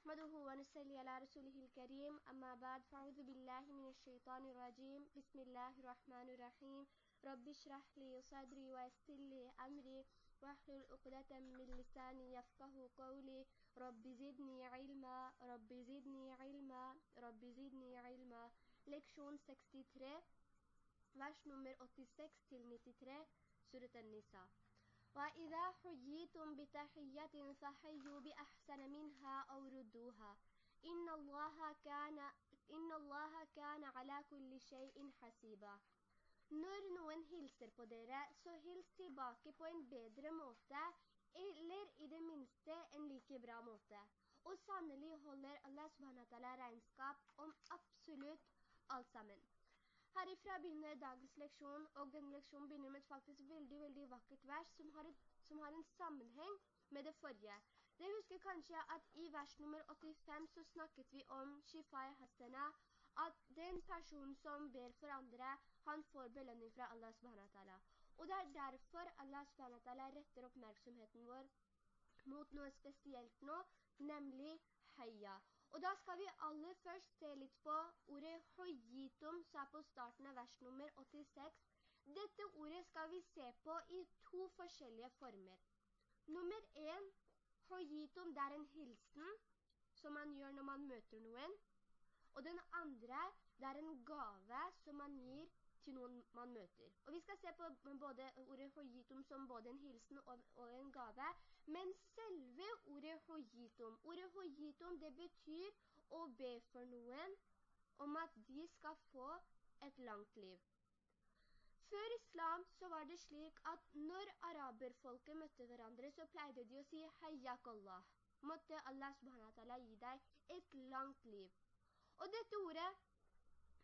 نحمده ونسلي على رسوله الكريم. أما بعد فأعوذ بالله من الشيطان الرجيم. بسم الله الرحمن الرحيم. رب اشرح لي صدري ويسر لي أمري. واحلل عقدة من لساني يفقه قولي. رب زدني علما. رب زدني علما. رب زدني علما. Leksjon 63, vers nummer 86 til 93, Surat An-Nisa. وإذا حييتم بتحية فحيوا بأحسن منها أو ردوها إن الله كان, إن الله كان على كل شيء حسيبا Når noen hilser på dere, så hils tilbake på en bedre måte, eller i det minste en like bra måte. Og sannelig holder Allah subhanahu regnskap om absolutt alt sammen. Herifra begynner dagens leksjon, og denne leksjonen begynner med et faktisk veldig, veldig vakkert vers som har, et, som har en sammenheng med det forrige. Dere husker kanskje at i vers nummer 85 så snakket vi om Shifai Hasana, at den personen som ber for andre, han får belønning fra Allah subhanahu Og det er derfor Allah subhanahu retter oppmerksomheten vår mot noe spesielt nå, nemlig heia. Og da skal vi aller først se litt på ordet «hojitum», som er på starten av vers nummer 86. Dette ordet skal vi se på i to forskjellige former. Nummer 1, «hojitum» det er en hilsen som man gjør når man møter noen. Og den andre, det er en gave som man gir til noen man møter. Og vi skal se på både ordet hojitum som både en hilsen og, en gave, men selve ordet hojitum, ordet hojitum det betyr å be for noen om at de skal få et langt liv. Før islam så var det slik at når araberfolket møtte hverandre, så pleide de å si «Hayyak Allah». Måtte Allah subhanahu wa ta'ala gi deg et langt liv. Og dette ordet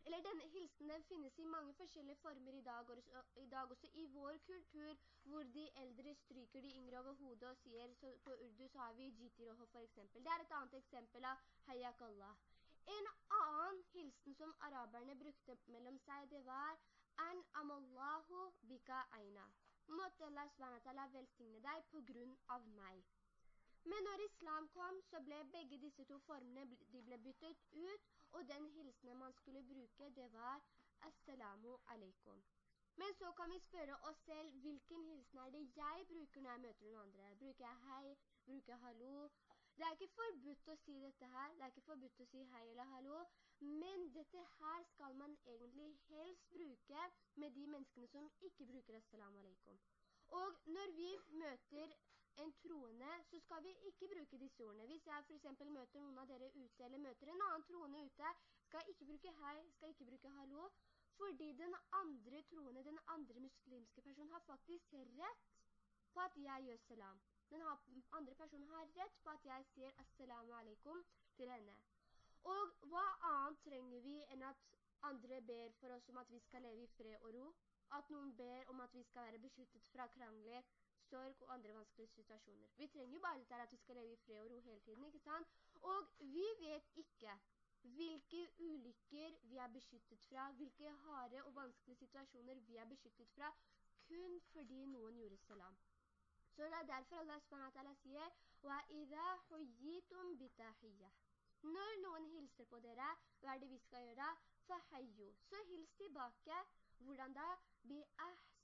eller denne hilsen den finnes i mange forskjellige former i dag, i dag også i vår kultur, hvor de eldre stryker de yngre over hodet og sier, så på urdu så har vi jitiroho for eksempel. Det er et annet eksempel av Hayyak Allah. En annen hilsen som araberne brukte mellom seg, det var An amallahu bika aina. Måtte Allah SWT velsigne deg på grunn av meg. Men når islam kom, så ble begge disse to formene de ble byttet ut, og den hilsene man skulle bruke, det var Assalamu alaikum. Men så kan vi spørre oss selv, hvilken hilsen er det jeg bruker når jeg møter noen andre? Bruker jeg hei? Bruker jeg hallo? Det er ikke forbudt å si dette her, det er ikke forbudt å si hei eller hallo, men dette her skal man egentlig helst bruke med de menneskene som ikke bruker assalamu alaikum. Og når vi møter en troende, så skal vi ikke bruke disse ordene. Hvis jeg for eksempel møter noen av dere ute, eller møter en annen troende ute, skal jeg ikke bruke hei, skal jeg ikke bruke hallo, fordi den andre troende, den andre muslimske personen har faktisk rett på at jeg gjør salam. Den andre personen har rett på at jeg sier assalamu alaikum til henne. Og hva annet trenger vi enn at andre ber for oss om at vi skal leve i fred og ro? at noen ber om at vi skal være beskyttet fra krangler, sorg og andre vanskelige situasjoner. Vi trenger jo bare dette at vi skal leve i fred og ro hele tiden, ikke sant? Og vi vet ikke hvilke ulykker vi er beskyttet fra, hvilke harde og vanskelige situasjoner vi er beskyttet fra, kun fordi noen gjorde salam. Så det er derfor Allah SWT sier وَإِذَا حُيِّتُمْ بِتَحِيَّةِ Når noen hilser på dere, hva er det vi skal gjøre? فَحَيُّ Så hils tilbake hvordan da? Bi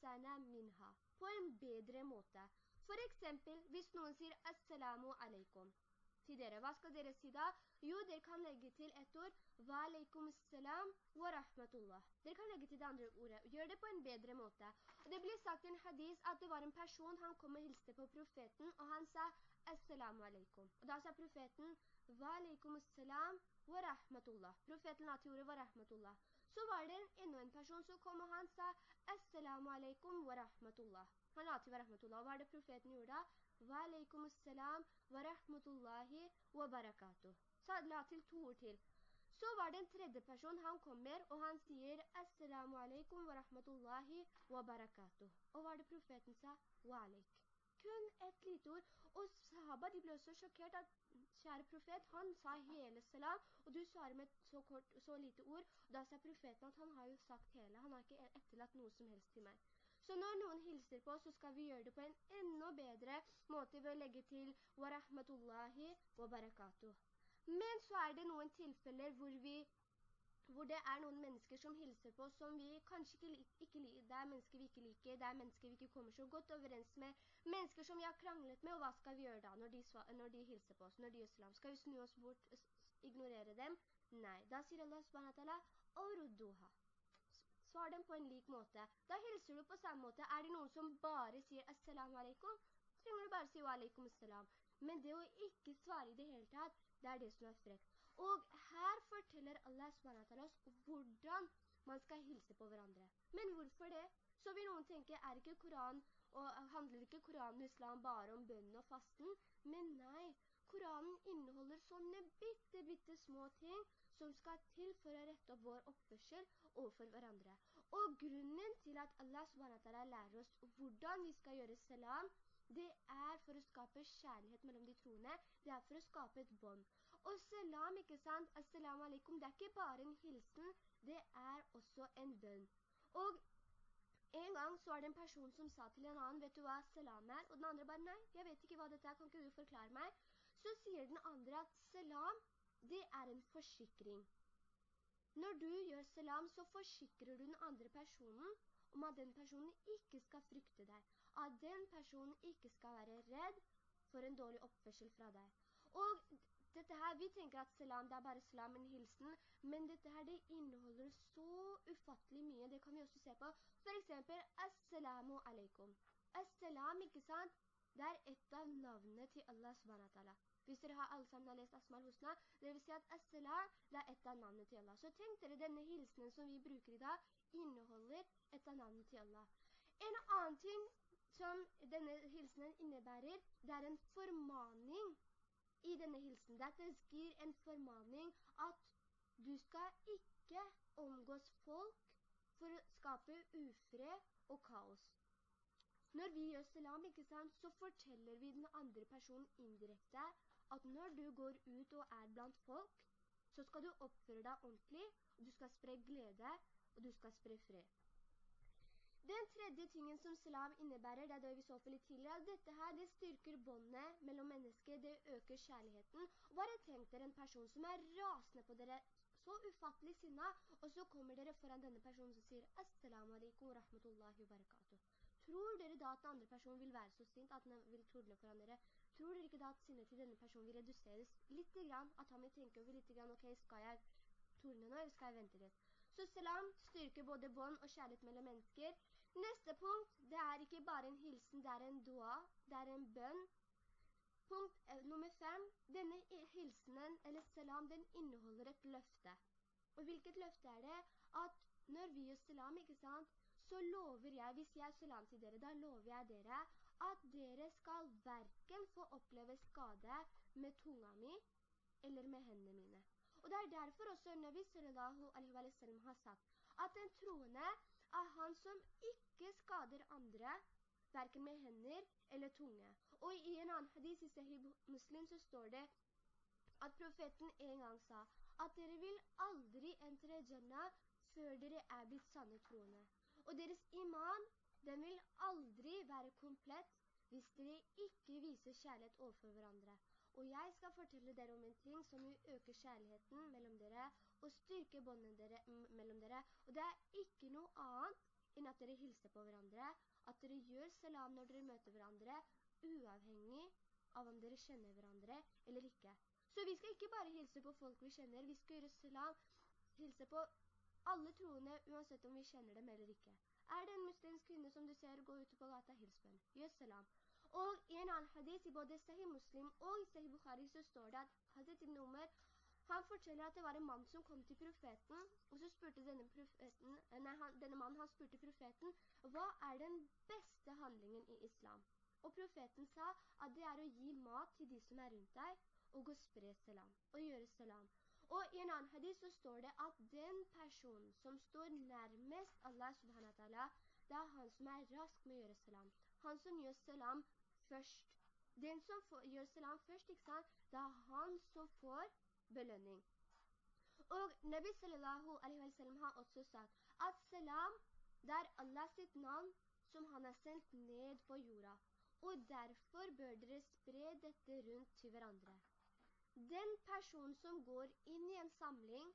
ahsana minha. På en bedre måte. For eksempel, hvis noen sier assalamu alaikum til dere, hva skal dere si da? Jo, dere kan legge til et ord, wa alaikum assalam wa rahmatullah. Dere kan legge til det andre ordet. Gjør det på en bedre måte. Og det blir sagt i en hadis at det var en person, han kom og hilste på profeten, og han sa assalamu alaikum. Og da sa profeten, wa alaikum assalam wa rahmatullah. Profeten la til ordet wa rahmatullah. Så var det enda en person som kom, og han sa Assalamu alaikum wa rahmatullah. Han la til wa rahmatullah. Hva er det profeten gjorde da? Wa alaikum assalam wa rahmatullahi wa barakatuh. Så han la til to ord til. Så var det en tredje person, han kommer, og han sier Assalamu alaikum wa rahmatullahi wa barakatuh. Og hva er det profeten sa? Wa alaikum kun et lite ord. Og sahaba, de ble også sjokkert at, kjære profet, han sa hele salam, og du svarer med så, kort, så lite ord. Og da sa profeten at han har jo sagt hele, han har ikke etterlatt noe som helst til meg. Så når noen hilser på oss, så skal vi gjøre det på en enda bedre måte ved å legge til «Wa rahmatullahi wa barakatuh». Men så er det noen tilfeller hvor vi hvor det er noen mennesker som hilser på som vi kanskje ikke, ikke liker, det er mennesker vi ikke liker, det er mennesker vi ikke kommer så godt overens med, mennesker som vi har kranglet med, og hva skal vi gjøre da når de, når de hilser på oss, når de gjør salam? Skal vi snu oss bort, ignorere dem? Nei, da sier Allah subhanahu wa Svar dem på en lik måte. Da hilser du på samme måte. Er det noen som bare sier assalamu alaikum? Trenger du bare si wa alaikum assalam. Men det å ikke svare i det hele tatt, det er det som er frekt. Og her forteller Allah SWT oss hvordan man skal hilse på hverandre. Men hvorfor det? Så vil noen tenke, er ikke Koran, og handler ikke Koranen og islam bare om bønnen og fasten? Men nei, Koranen inneholder sånne bitte, bitte små ting som skal til for å rette opp vår oppførsel overfor hverandre. Og grunnen til at Allah SWT lærer oss hvordan vi skal gjøre salam, det er for å skape kjærlighet mellom de troende, det er for å skape et bånd. Og salam, ikke sant? Assalamu alaikum, det er ikke bare en hilsen, det er også en bønn. Og en gang så var det en person som sa til en annen, vet du hva salam er? Og den andre bare, nei, jeg vet ikke hva dette er, kan ikke du forklare meg? Så sier den andre at salam, det er en forsikring. Når du gjør salam, så forsikrer du den andre personen om at den personen ikke skal frykte deg, at den personen ikke skal være redd for en dårlig oppførsel fra deg. Og dette her, vi tenker at salam, det er bare salam, en hilsen, men dette her, det inneholder så ufattelig mye, det kan vi også se på. For eksempel, assalamu alaikum. Assalam, ikke sant? Det er et av navnene til Allah subhanahu Hvis dere har alle sammen har lest Asmal Husna, det vil si at Assalam, det er et av navnene til Allah. Så tenk dere, denne hilsenen som vi bruker i dag, inneholder et av navnene til Allah. En annen ting som denne hilsenen innebærer, det er en formaning i denne hilsen. Dette gir en formaning at du skal ikke omgås folk for å skape ufred og kaos. Når vi gjør salam, ikke sant, så forteller vi den andre personen indirekte at når du går ut og er blant folk, så skal du oppføre deg ordentlig, og du skal spre glede, og du skal spre fred. Den tredje tingen som slav innebærer, det er det vi så for litt tidligere, at dette her, det styrker båndet mellom mennesker, det øker kjærligheten. Bare tenk dere en person som er rasende på dere, så ufattelig sinna, og så kommer dere foran denne personen som sier Assalamu alaikum wa rahmatullahi wa barakatuh. Tror dere da at den andre personen vil være så sint at den vil tordne foran dere? Tror dere ikke da at sinnet til denne personen vil reduseres litt grann, at han vil tenke over litt grann, ok, skal jeg tordne nå, eller skal jeg vente litt? Så salam styrker både bånd og kjærlighet mellom mennesker. Neste punkt, det er ikke bare en hilsen, det er en dua, det er en bønn. Punkt eh, nummer fem, denne hilsenen, eller salam, den inneholder et løfte. Og hvilket løfte er det? At når vi gjør salam, ikke sant, så lover jeg, hvis jeg salam til dere, da lover jeg dere at dere skal hverken få oppleve skade med tunga mi eller med hendene mine. Og det er derfor også Nabi sallallahu alaihi wa sallam har sagt at en troende er han som ikke skader andre, hverken med hender eller tunge. Og i en annen hadis i Sahih Muslim så står det at profeten en gang sa at dere vil aldri entre Jannah før dere er blitt sanne troende. Og deres iman, den vil aldri være komplett hvis dere ikke viser kjærlighet overfor hverandre. Og jeg skal fortelle dere om en ting som vil øke kjærligheten mellom dere og styrke båndene dere, mellom dere. Og det er ikke noe annet enn at dere hilser på hverandre, at dere gjør salam når dere møter hverandre, uavhengig av om dere kjenner hverandre eller ikke. Så vi skal ikke bare hilse på folk vi kjenner, vi skal gjøre salam, hilse på alle troende, uansett om vi kjenner dem eller ikke. Er det en muslimsk kvinne som du ser gå ute på gata, hils på henne. Gjør salam. Og i en annen hadith i både Sahih Muslim og i Sahih Bukhari så står det at Hazret ibn Umar, han forteller at det var en mann som kom til profeten, og så spurte denne, profeten, nei, han, denne mannen han spurte profeten, hva er den beste handlingen i islam? Og profeten sa at det er å gi mat til de som er rundt deg, og å spre salam, og gjøre salam. Og i en annen hadith så står det at den personen som står nærmest Allah subhanahu wa ta'ala, det er han som er rask med å gjøre salam. Han som gjør salam først. Den som får, gjør salam først, ikke sant? Det er han som får belønning. Og Nabi sallallahu alaihi wa sallam har også sagt at salam, det er Allah sitt navn som han har sendt ned på jorda. Og derfor bør dere spre dette rundt til hverandre. den personen som går inn i en samling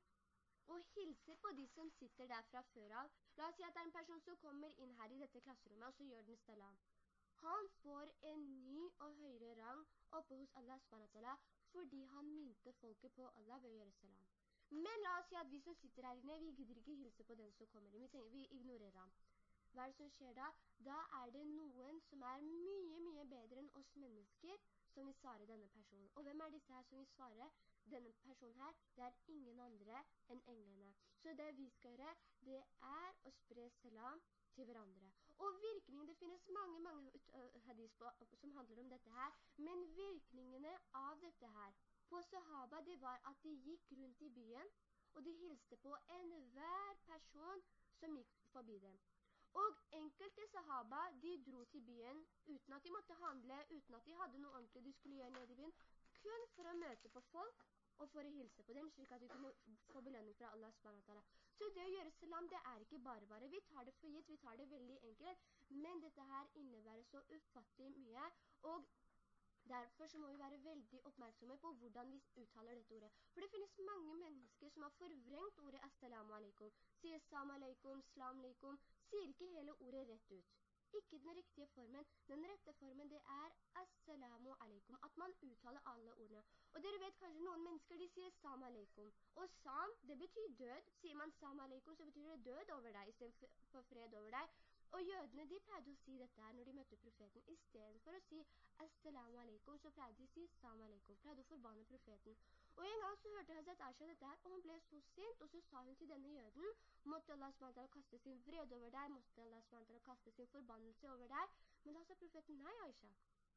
og hilser på de som sitter der fra før av. La oss si at det er en person som kommer inn her i dette klasserommet, og så gjør den salam. Han får en ny og høyere rang oppe hos Allah SWT, fordi han minte folket på Allah ved å gjøre salam. Men la oss si at vi som sitter her inne, vi gidder ikke hilse på den som kommer. Vi, tenker, vi ignorerer ham. Hva er det som skjer da? Da er det noen som er mye, mye bedre enn oss mennesker, som vil svare denne personen. Og hvem er disse her som vil svare? Denne personen her, det er ingen andre enn englene. Så det vi skal gjøre, det er å spre salam til hverandre. Og virkningen, det finnes mange, mange hadis på, som handler om dette her, men virkningene av dette her på sahaba, det var at de gikk rundt i byen, og de hilste på enhver person som gikk forbi dem. Og enkelte sahaba, de dro til byen uten at de måtte handle, uten at de hadde noe ordentlig de skulle gjøre nede i byen, kun for å møte på folk og for å hilse på dem, slik at de kunne få belønning fra Allah SWT. Så det å gjøre salam, det er ikke bare bare. Vi tar det for gitt, vi tar det veldig enkelt, men dette her innebærer så ufattelig mye, og Derfor så må vi være veldig oppmerksomme på hvordan vi uttaler dette ordet. For det finnes mange mennesker som har forvrengt ordet assalamu alaikum. Sier salam alaikum, slam alaikum, sier ikke hele ordet rett ut. Ikke den riktige formen. Den rette formen det er assalamu alaikum, at man uttaler alle ordene. Og dere vet kanskje noen mennesker, de sier salam alaikum. Og sam, det betyr død. Sier man salam alaikum, så betyr det død over deg, i stedet for fred over deg. Og jødene de pleide å si dette her når de møtte profeten. I stedet for å si assalamu alaikum, så pleide de å si salam alaikum. Pleide å forbanne profeten. Og en gang så hørte Hazret Asha dette her, og hun ble så sint, og så sa hun til denne jøden, måtte Allah SWT kaste sin vred over deg, måtte Allah SWT kaste sin forbannelse over deg. Men da sa profeten, nei Aisha,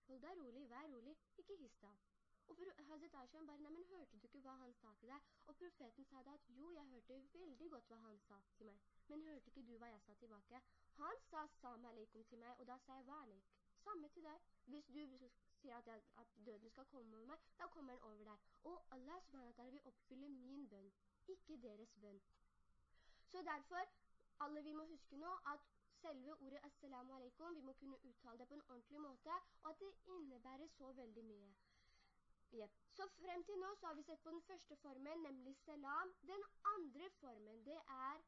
hold deg rolig, vær rolig, ikke hiss deg. Og Hazret Aisha bare, nei, men hørte du ikke hva han sa til deg? Og profeten sa da at, jo, jeg hørte veldig godt hva han sa til meg. Men hørte ikke du hva jeg sa tilbake? Han sa samme alaikum til meg, og da sa jeg hva. Samme til deg. Hvis du sier at, jeg, at, døden skal komme over meg, da kommer den over deg. Og Allah SWT vil oppfylle min bønn, ikke deres bønn. Så derfor, alle vi må huske nå at selve ordet assalamu alaikum, vi må kunne uttale det på en ordentlig måte, og at det innebærer så veldig mye. Yep. Så frem til nå så har vi sett på den første formen, nemlig salam. Den andre formen, det er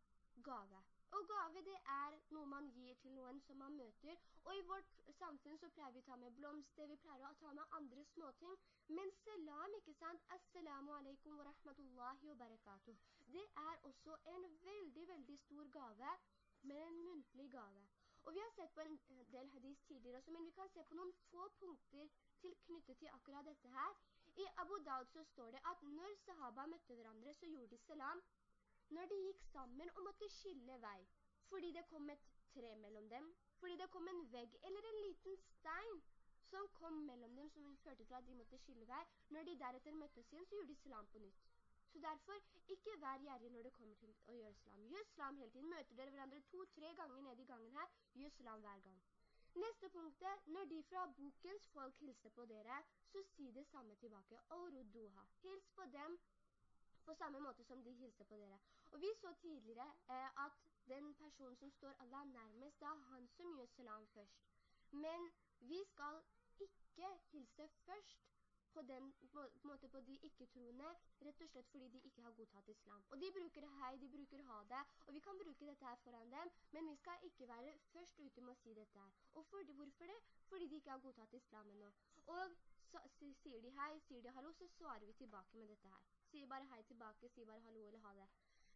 gave. Og gave det er noe man gir til noen som man møter. Og i vårt samfunn så pleier vi å ta med blomster, vi pleier å ta med andre småting. Men salam, ikke sant? Assalamu alaikum wa rahmatullahi wa barakatuh. Det er også en veldig, veldig stor gave, men en muntlig gave. Og vi har sett på en del hadis tidligere også, men vi kan se på noen få punkter til knyttet til akkurat dette her. I Abu Daud så står det at når sahaba møtte hverandre, så gjorde de salam når de gikk sammen og måtte skille vei, fordi det kom et tre mellom dem, fordi det kom en vegg eller en liten stein som kom mellom dem som førte til at de måtte skille vei. Når de deretter møttes igjen, så gjorde de salam på nytt. Så derfor, ikke vær gjerrig når det kommer til å gjøre islam. Gjør islam hele tiden. Møter dere hverandre to-tre ganger ned i gangen her, gjør islam hver gang. Neste punktet, når de fra bokens folk hilser på dere, så si det samme tilbake. Oruduha. Hils på dem på samme måte som de hilser på dere. Og vi så tidligere eh, at den personen som står Allah nærmest, det er han som gjør salam først. Men vi skal ikke hilse først på den måte på de ikke-troende, rett og slett fordi de ikke har godtatt islam. Og de bruker hei, de bruker ha det, og vi kan bruke dette her foran dem, men vi skal ikke være først ute med å si dette her. Og for, hvorfor det? Fordi de ikke har godtatt islam ennå. Og så, sier de hei, sier de hallo, så svarer vi tilbake med dette her. Sier bare hei tilbake, sier bare hallo eller ha det.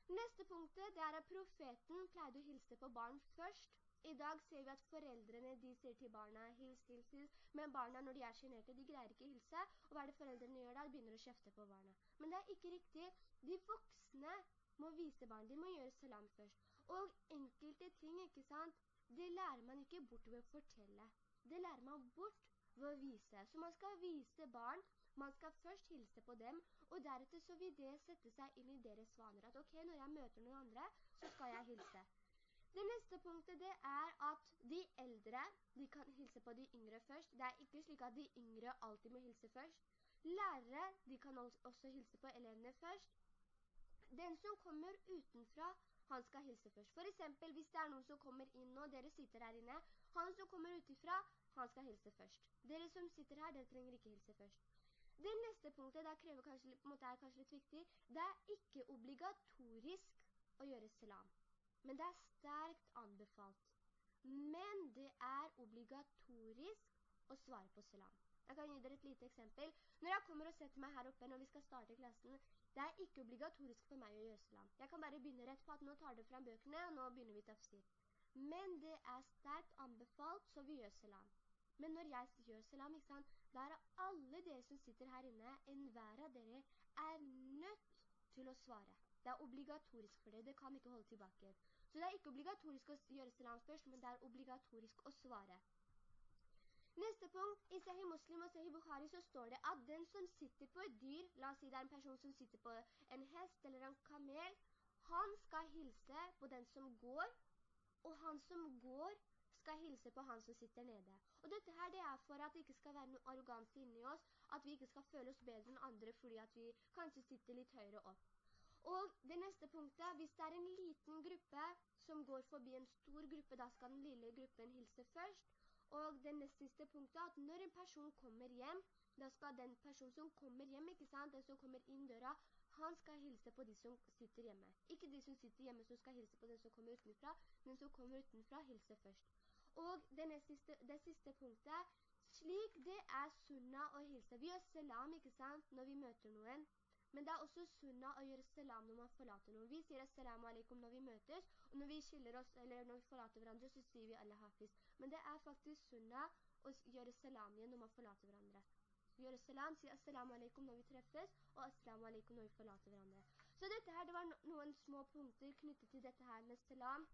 Neste punktet, det er at profeten pleide å hilse på barn først. I dag ser vi at foreldrene, de sier til barna, hils, hils, hils. Men barna, når de er generte, de greier ikke hilse. Og hva er det foreldrene gjør da? De begynner å kjefte på barna. Men det er ikke riktig. De voksne må vise barn, de må gjøre salam først. Og enkelte ting, ikke sant? Det lærer man ikke bort ved å fortelle. Det lærer man bort ved å vise. Så man skal vise barn man skal først hilse på dem, og deretter så vil det sette seg inn i deres vaner. At ok, når jeg møter noen andre, så skal jeg hilse. Det neste punktet det er at de eldre, de kan hilse på de yngre først. Det er ikke slik at de yngre alltid må hilse først. Lærere, de kan også hilse på elevene først. Den som kommer utenfra, han skal hilse først. For eksempel, hvis det er noen som kommer inn og dere sitter her inne, han som kommer utifra, han skal hilse først. Dere som sitter her, dere trenger ikke hilse først. Det neste punktet, det krever kanskje, er kanskje litt viktig, det er ikke obligatorisk å gjøre salam. Men det er sterkt anbefalt. Men det er obligatorisk å svare på salam. Jeg kan gi dere et lite eksempel. Når jeg kommer og setter meg her oppe når vi skal starte klassen, det er ikke obligatorisk for meg å gjøre salam. Jeg kan bare begynne rett på at nå tar det frem bøkene, og nå begynner vi tafsir. Men det er sterkt anbefalt, så vi gjør salam. Men når jeg gjør salam, ikke sant, da er alle dere som sitter her inne, enhver av dere er nødt til å svare. Det er obligatorisk for dere, det kan ikke holde tilbake. Så det er ikke obligatorisk å gjøre salam først, men det er obligatorisk å svare. Neste punkt, i Sahih Muslim og Sahih Bukhari så står det at den som sitter på et dyr, la oss si det er en person som sitter på en hest eller en kamel, han skal hilse på den som går, og han som går skal hilse på han som sitter nede. Og dette her det er for at det ikke skal være noe arroganse inni oss, at vi ikke skal føle oss bedre enn andre fordi at vi kanskje sitter litt høyere opp. Og det neste punktet, hvis det er en liten gruppe som går forbi en stor gruppe, da skal den lille gruppen hilse først. Og det neste siste punktet, at når en person kommer hjem, da skal den person som kommer hjem, ikke sant, den som kommer inn døra, han skal hilse på de som sitter hjemme. Ikke de som sitter hjemme som skal hilse på den som kommer utenfra, men som kommer utenfra hilse først. Og det, siste, det siste punktet, slik det er sunna å hilse. Vi gjør salam, ikke sant, når vi møter noen. Men det er også sunna å gjøre salam når man forlater noen. Vi sier assalamu alaikum når vi møtes, og når vi skiller oss, eller når vi forlater hverandre, så sier vi Allah hafiz. Men det er faktisk sunna å gjøre salam igjen når man forlater hverandre gjøre salam, si assalamu alaikum når vi treffes, og assalamu alaikum når vi forlater hverandre. Så dette her, det var noen små punkter knyttet til dette her med salam,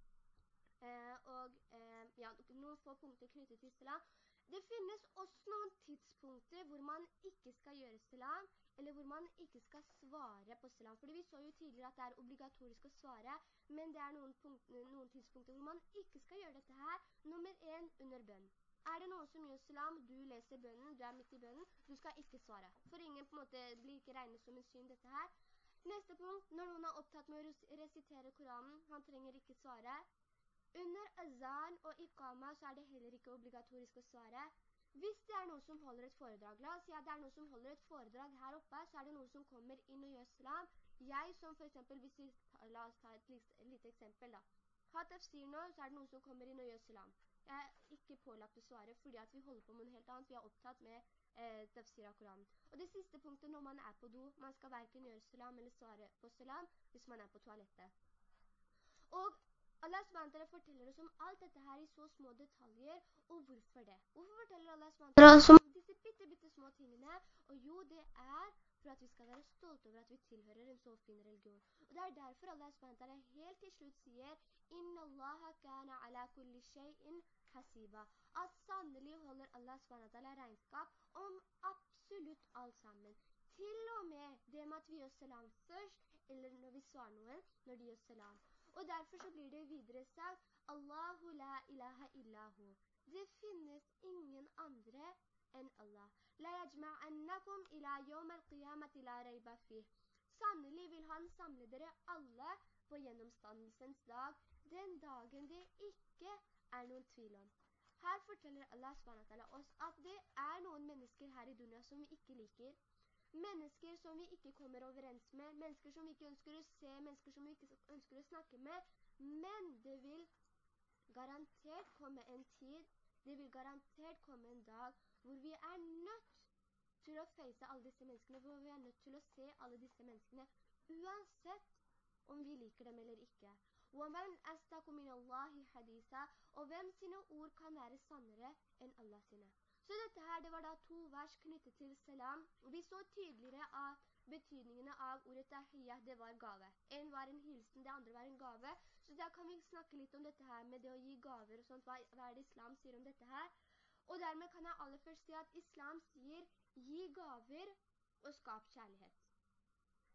eh, og eh, ja, noen få punkter knyttet til salam. Det finnes også noen tidspunkter hvor man ikke skal gjøre salam, eller hvor man ikke skal svare på salam. Fordi vi så jo tidligere at det er obligatorisk å svare, men det er noen, punkt, noen tidspunkter hvor man ikke skal gjøre dette her. Nummer en, under bønn. Er det noen som gjør salam, du leser bønnen, du er midt i bønnen, du skal ikke svare. For ingen på en måte blir ikke regnet som en syn dette her. Neste punkt, når noen er opptatt med å resitere Koranen, han trenger ikke svare. Under azan og ikama så er det heller ikke obligatorisk å svare. Hvis det er noen som holder et foredrag, la oss si at det er noen som holder et foredrag her oppe, så er det noen som kommer inn og gjør salam. Jeg som for eksempel, hvis vi, la oss ta et lite eksempel da. Ha tafsir nå, så er det noen som kommer inn og gjør salam. Jeg er ikke pålagt å svare, fordi at vi holder på med noe helt annet. Vi er opptatt med eh, tafsir av Koranen. Og det siste punktet når man er på do, man skal hverken gjøre salam eller svare på salam hvis man er på toalettet. Og Allah SWT forteller oss om alt dette her i så små detaljer, og hvorfor det? Hvorfor forteller Allah SWT om disse bitte, bitte små tingene? Og jo, det er for at vi skal være stolte over at vi tilhører en så fin religion. Og det er derfor Allah SWT helt til slutt sier «Inna Allah kana ala kulli shay'in hasiba». At sannelig holder Allah SWT regnskap om absolutt alt sammen. Til og med det med at vi gjør salam først, eller når vi svarer noen, når de gjør salam. Og derfor så blir det videre sagt «Allahu la ilaha illahu». Det finnes ingen andre enn Allah. La yajma'annakum ila yawm al-qiyamati la rayba fih. Sannelig vil han samle dere alle på gjennomstandelsens dag, den dagen det ikke er noen tvil om. Her forteller Allah SWT oss at det er noen mennesker her i dunia som vi ikke liker. Mennesker som vi ikke kommer overens med, mennesker som vi ikke ønsker å se, mennesker som vi ikke ønsker å snakke med. Men det vil garantert komme en tid, det vil garantert komme en dag hvor vi er nødt til å face alle disse menneskene, hvor vi er nødt til å se alle disse menneskene, uansett om vi liker dem eller ikke. وَمَنْ أَسْتَقُ مِنَ اللَّهِ حَدِيثًا Og hvem sine ord kan være sannere enn Allah sine? Så dette her, det var da to vers knyttet til salam. Vi så tydeligere at betydningene av ordet tahiyya, det var gave. En var en hilsen, det andre var en gave. Så da kan vi snakke litt om dette her med det å gi gaver og sånt. Hva, hva er det islam sier om dette her? Og dermed kan jeg aller først si at islam sier gi gaver og skap kjærlighet.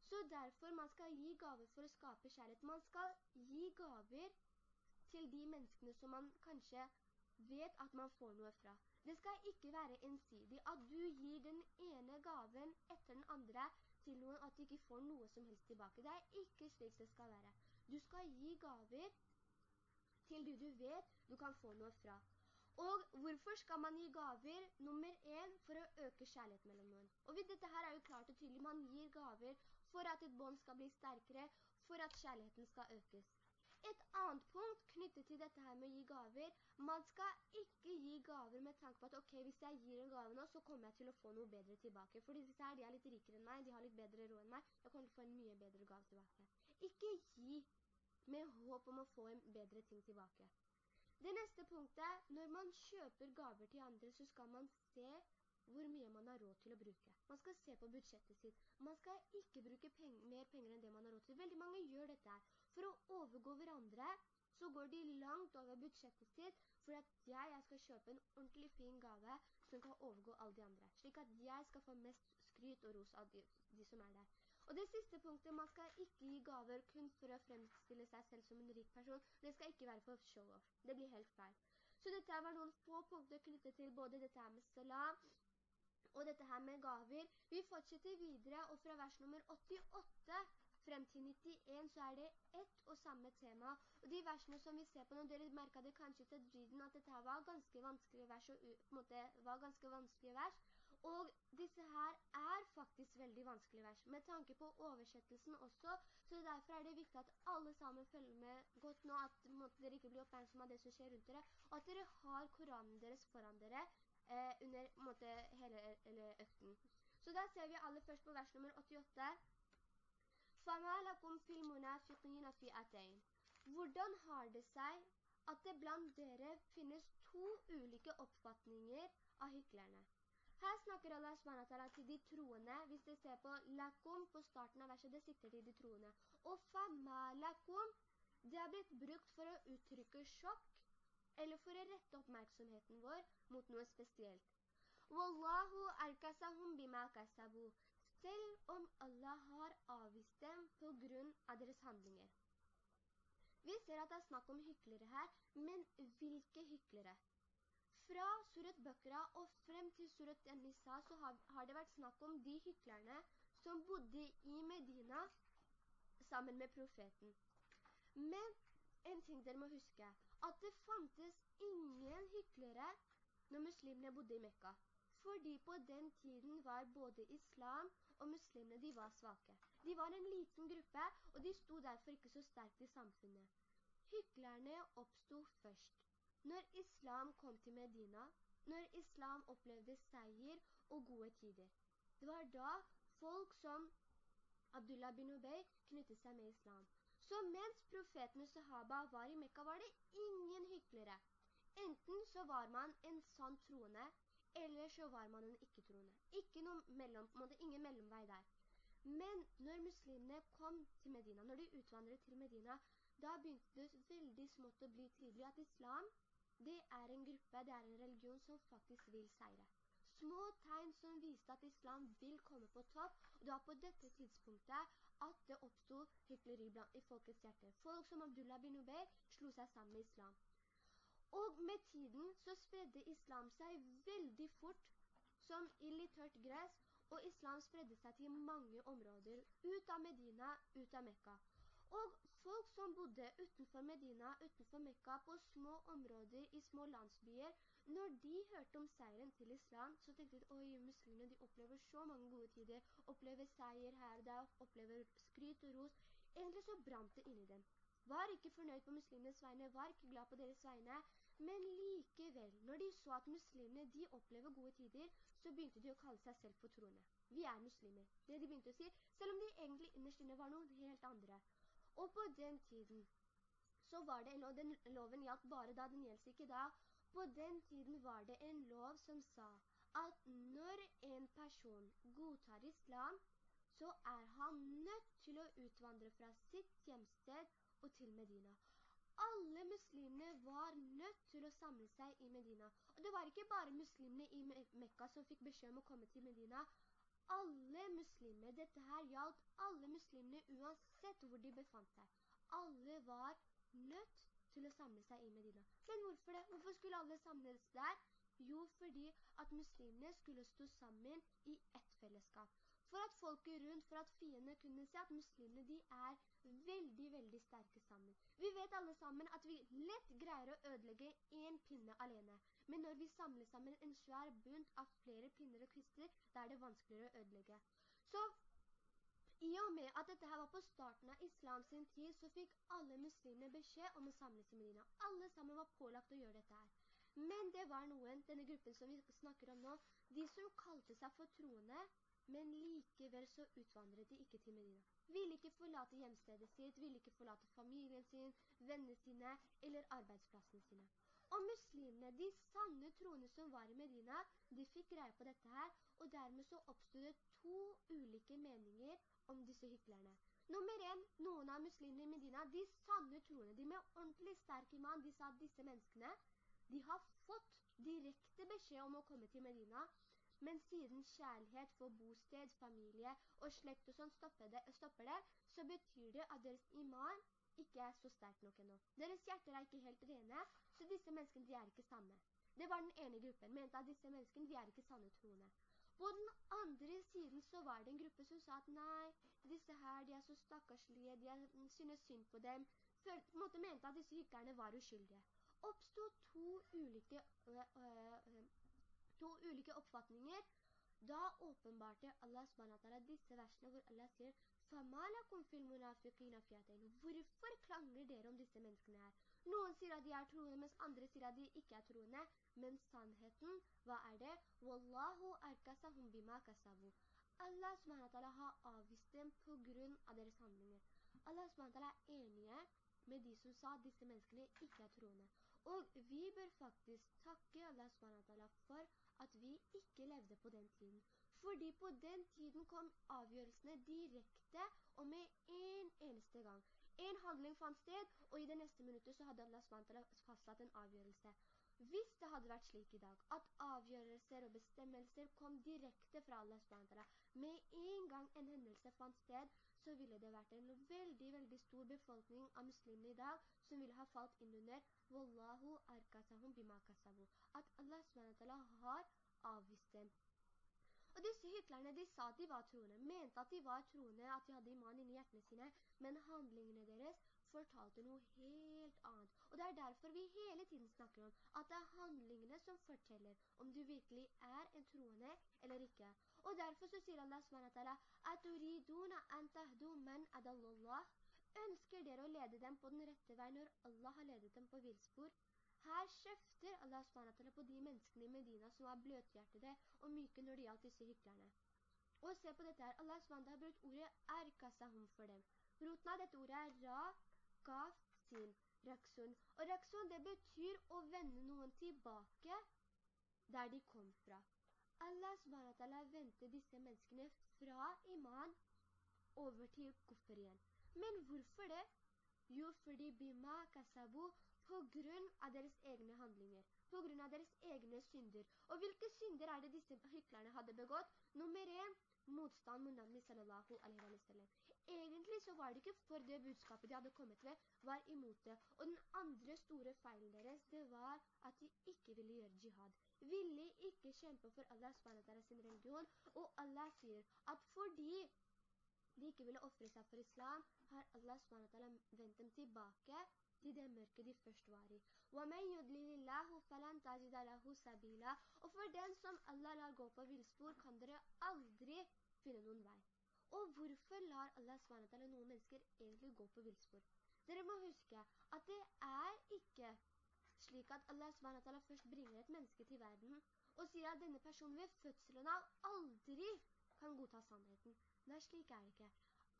Så derfor man skal gi gaver for å skape kjærlighet. Man skal gi gaver til de menneskene som man kanskje vet at man får noe fra. Det skal ikke være ensidig at du gir den ene gaven etter den andre til noen at du ikke får noe som helst tilbake. Det er ikke slik det skal være. Du skal gi gaver til du du vet du kan få noe fra. Og hvorfor skal man gi gaver? Nummer en, for å øke kjærlighet mellom noen. Og dette her er jo klart og tydelig. Man gir gaver for at et bånd skal bli sterkere, for at kjærligheten skal økes. Et annet punkt knyttet til dette her med å gi gaver, man skal ikke gi gaver med tanke på at ok, hvis jeg gir en gave nå, så kommer jeg til å få noe bedre tilbake. For disse her, de er litt rikere enn meg, de har litt bedre råd enn meg, jeg kommer til å få en mye bedre gave tilbake. Ikke gi med håp om å få en bedre ting tilbake. Det neste punktet, når man kjøper gaver til andre, så skal man se hvor mye man har råd til å bruke. Man skal se på budsjettet sitt. Man skal ikke bruke peng mer penger enn det man har råd til. Veldig mange gjør dette. For å overgå hverandre, så går de langt over budsjettet sitt, for at jeg, jeg skal kjøpe en ordentlig fin gave som kan overgå alle de andre. Slik at jeg skal få mest skryt og ros av de, de som er der. Og det siste punktet, man skal ikke gi gaver kun for å fremstille seg selv som en rik person. Det skal ikke være for show-off. Det blir helt feil. Så dette var noen få punkter knyttet til både dette med salam og dette her med gaver. Vi fortsetter videre, og fra vers nummer 88 frem til 91 så er det ett og samme tema. Og de versene som vi ser på nå, dere merket det kanskje til Jiden at dette var ganske vanskelige vers, og på en måte var ganske vanskelige vers. Og disse her er faktisk veldig vanskelige vers. Med tanke på oversettelsen også, så derfor er det viktig at alle sammen følger med godt nå, at dere ikke blir oppmerksom av det som skjer rundt dere, og at dere har Koranen deres foran dere eh, under måtte, hele eller, økten. Så da ser vi alle først på vers nummer 88. فَمَا لَكُمْ فِي الْمُنَافِقِينَ فِئَتَيْن Hvordan har det seg at det blant dere finnes to ulike oppfatninger av hyklerne? Her snakker Allah SWT til de troende, hvis de ser på lakum på starten av verset, det sitter til de troende. Og fama lakum, det er blitt brukt for å uttrykke sjokk, eller for å rette oppmerksomheten vår mot noe spesielt. Wallahu arkasahum bima kasabu. Selv om Allah har avvist dem på grunn av deres handlinger. Vi ser at det er snakk om hyklere her, men hvilke hyklere? Fra Surat Bakra og frem til Surat Nisa så har, har, det vært snakk om de hyklerne som bodde i Medina sammen med profeten. Ting dere må huske, at det fantes ingen hyklere når muslimene bodde i Mekka. Fordi på den tiden var både islam og muslimene, de var svake. De var en liten gruppe, og de sto derfor ikke så sterkt i samfunnet. Hyklerne oppstod først når islam kom til Medina, når islam opplevde seier og gode tider. Det var da folk som Abdullah bin Ubay knyttet seg med islam. Så mens profeten og sahaba var i Mekka, var det ingen hyklere. Enten så var man en sann troende, eller så var man en ikke-troende. Ikke noen mellom, måtte ingen mellomvei der. Men når muslimene kom til Medina, når de utvandret til Medina, da begynte det veldig smått å bli tydelig at islam det er en gruppe, det er en religion som faktisk vil seire. Små tegn som viste at islam vil komme på topp, og det var på dette tidspunktet at det oppstod hykleri i folkets hjerte. Folk som Abdullah bin Ubey slo seg sammen med islam. Og med tiden så spredde islam seg veldig fort, som ild i tørt gress, og islam spredde seg til mange områder, ut av Medina, ut av Mekka. Og folk som bodde utenfor Medina, utenfor Mekka, på små områder i små landsbyer, når de hørte om seieren til islam, så tenkte de, oi, muslimene, de opplever så mange gode tider, opplever seier her og der, opplever skryt og ros. Egentlig så brant det inni dem. Var ikke fornøyd på muslimenes vegne, var ikke glad på deres vegne, men likevel, når de så at muslimene, de opplever gode tider, så begynte de å kalle seg selv for troende. Vi er muslimer. Det de begynte å si, selv om de egentlig innerst inne var noen helt andre. Og på den tiden så var det en lov, den loven gjaldt bare da, den gjelder ikke da. På den tiden var det en lov som sa at når en person godtar islam, så er han nødt til å utvandre fra sitt hjemsted og til Medina. Alle muslimene var nødt til å samle seg i Medina. Og det var ikke bare muslimene i Mekka som fikk beskjed om å komme til Medina, alle muslimer, dette her gjaldt alle muslimene uansett hvor de befant seg. Alle var nødt til å samle seg i Medina. Men hvorfor det? Hvorfor skulle alle samles der? Jo, fordi at muslimene skulle stå sammen i ett fellesskap. For at folket rundt, for at fiendene kunne se at muslimene de er veldig, veldig sterke sammen. Vi vet alle sammen at vi lett greier å ødelegge en pinne alene. Men når vi samler sammen en svær bunt av flere pinner og kvister, da er det vanskeligere å ødelegge. Så i og med at dette her var på starten av islam sin tid, så fikk alle muslimene beskjed om å samles i Medina. Alle sammen var pålagt å gjøre dette her. Men det var noen, denne gruppen som vi snakker om nå, de som kalte seg for troende, men likevel så utvandret de ikke til Medina. Ville ikke forlate hjemstedet sitt, ville ikke forlate familien sin, vennene sine eller arbeidsplassene sine. Og muslimene, de sanne troende som var i Medina, de fikk greie på dette her, og dermed så oppstod det to ulike meninger om disse hyklerne. Nummer en, noen av muslimene i Medina, de sanne troende, de med ordentlig sterk iman, de sa at disse menneskene, de har fått direkte beskjed om å komme til Medina, men siden kjærlighet for bosted, familie og slekt og sånn stopper det, stopper det, så betyr det at deres iman ikke er så sterk nok ennå. Deres hjerter er ikke helt rene, så disse menneskene de er ikke sanne. Det var den ene gruppen, mente at disse menneskene de er ikke sanne troende. På den andre siden så var det en gruppe som sa at nei, disse her de er så stakkarslige, de er, synes synd på dem. Før, på en måte mente at disse hykkerne var uskyldige. Oppstod to ulike øh, øh, to ulike oppfatninger, da åpenbarte Allah SWT disse versene hvor Allah sier. Hvorfor klanger dere om disse menneskene her? Noen sier at de er troende, mens andre sier at de ikke er troende. Men sannheten, hva er det? «Wallahu arkasahum bima kasavu. Allah SWT har avvist dem på grunn av deres handlinger. Allah SWT er enige med de som sa at disse menneskene ikke er troende. Og vi bør faktisk takke Allah SWT for at vi ikke levde på den tiden. Fordi på den tiden kom avgjørelsene direkte og med en eneste gang. En handling fant sted, og i det neste minuttet så hadde Allah SWT fastsatt en avgjørelse. Hvis det hadde vært slik i dag, at avgjørelser og bestemmelser kom direkte fra Allah SWT, med en gang en hendelse fant sted, så ville det vært en veldig, veldig stor befolkning av muslimene i dag som ville ha falt inn under «Wallahu arkasahum bima kasabu», at Allah SWT har avvist dem. Og disse hyklerne, de sa at de var troende, mente at de var troende, at de hadde iman inni hjertene sine, men handlingene deres fortalte noe helt annet. Og det er derfor vi hele tiden snakker om at det er handlingene som forteller om du virkelig er en troende eller ikke. Og derfor så sier Allah SWT «Aturiduna an tahdu man adallallah» Ønsker dere å lede dem på den rette vei når Allah har ledet dem på vilspor? Her kjefter Allah SWT på de menneskene i Medina som var bløthjertede og myke når det gjaldt disse hyklerne. Og se på dette her, Allah SWT har brukt ordet «erkasahum» for dem. Roten av dette ordet er «ra», kaf, til raksun. Og raksun det betyr å vende noen tilbake der de kom fra. Allah SWT vendte disse menneskene fra iman over til kuffer igjen. Men hvorfor det? Jo, fordi bima kasabu på grunn av deres egne handlinger, på grunn av deres egne synder. Og hvilke synder er det disse hyklerne hadde begått? Nummer 1, motstand mot Nabi sallallahu alaihi wa sallam. Egentlig så var det ikke for det budskapet de hadde kommet ved, var imot det. Og den andre store feilen deres, det var at de ikke ville gjøre jihad. Ville ikke kjempe for Allah SWT sin religion. Og Allah sier at fordi de ikke ville offre seg for islam, har Allah SWT vendt dem tilbake til det mørke de først var i. Og for den som Allah lar gå på vilspor, kan dere aldri finne noen vei. Og hvorfor lar Allah SWT noen mennesker egentlig gå på vilspor? Dere må huske at det er ikke slik at Allah SWT først bringer et menneske til verden og sier at denne personen ved fødselen av aldri kan godta sannheten. Nei, slik er det ikke.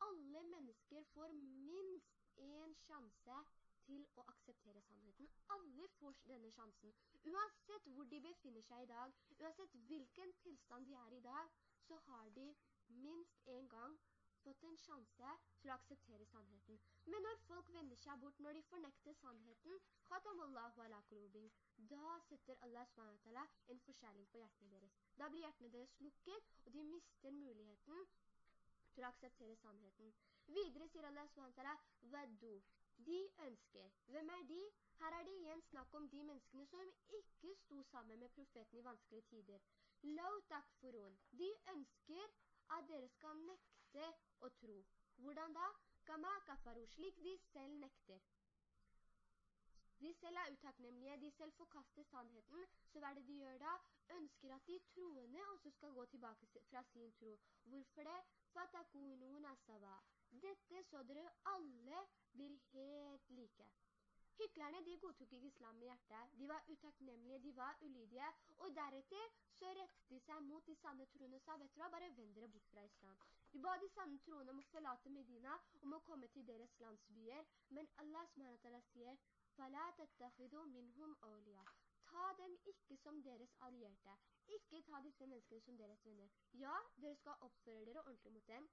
Alle mennesker får minst en sjanse til å akseptere sannheten. Alle får denne sjansen. Uansett hvor de befinner seg i dag, uansett hvilken tilstand de er i dag, så har de minst en gang fått en sjanse til å akseptere sannheten. Men når folk vender seg bort, når de fornekter sannheten, da setter Allah SWT en forskjelling på hjertene deres. Da blir hjertene deres lukket, og de mister muligheten til å akseptere sannheten. Videre sier Allah SWT, de ønsker. Hvem er de? Her er det igjen snakk om de menneskene som ikke sto sammen med profeten i vanskelige tider. Lau takfurun. De ønsker at dere skal nekte å tro. Hvordan da? Kama kafaru, slik de selv nekter. De selv er utakknemlige, de selv forkaster sannheten, så hva er det de gjør da? Ønsker at de troende også skal gå tilbake fra sin tro. Hvorfor det? Fatakununa nasava. Dette så dere alle blir helt like. Hitlerne de godtok ikke islam i hjertet. De var utakknemlige, de var ulydige, og deretter så rettet de seg mot de sanne troene og sa, vet du hva, bare vend dere bort fra islam. De ba de sanne troene om å forlate Medina, om å komme til deres landsbyer, men Allah SWT sier, «Fala tattafidu minhum awliya». Ta dem ikke som deres allierte. Ikke ta disse menneskene som deres venner. Ja, dere skal oppføre dere ordentlig mot dem,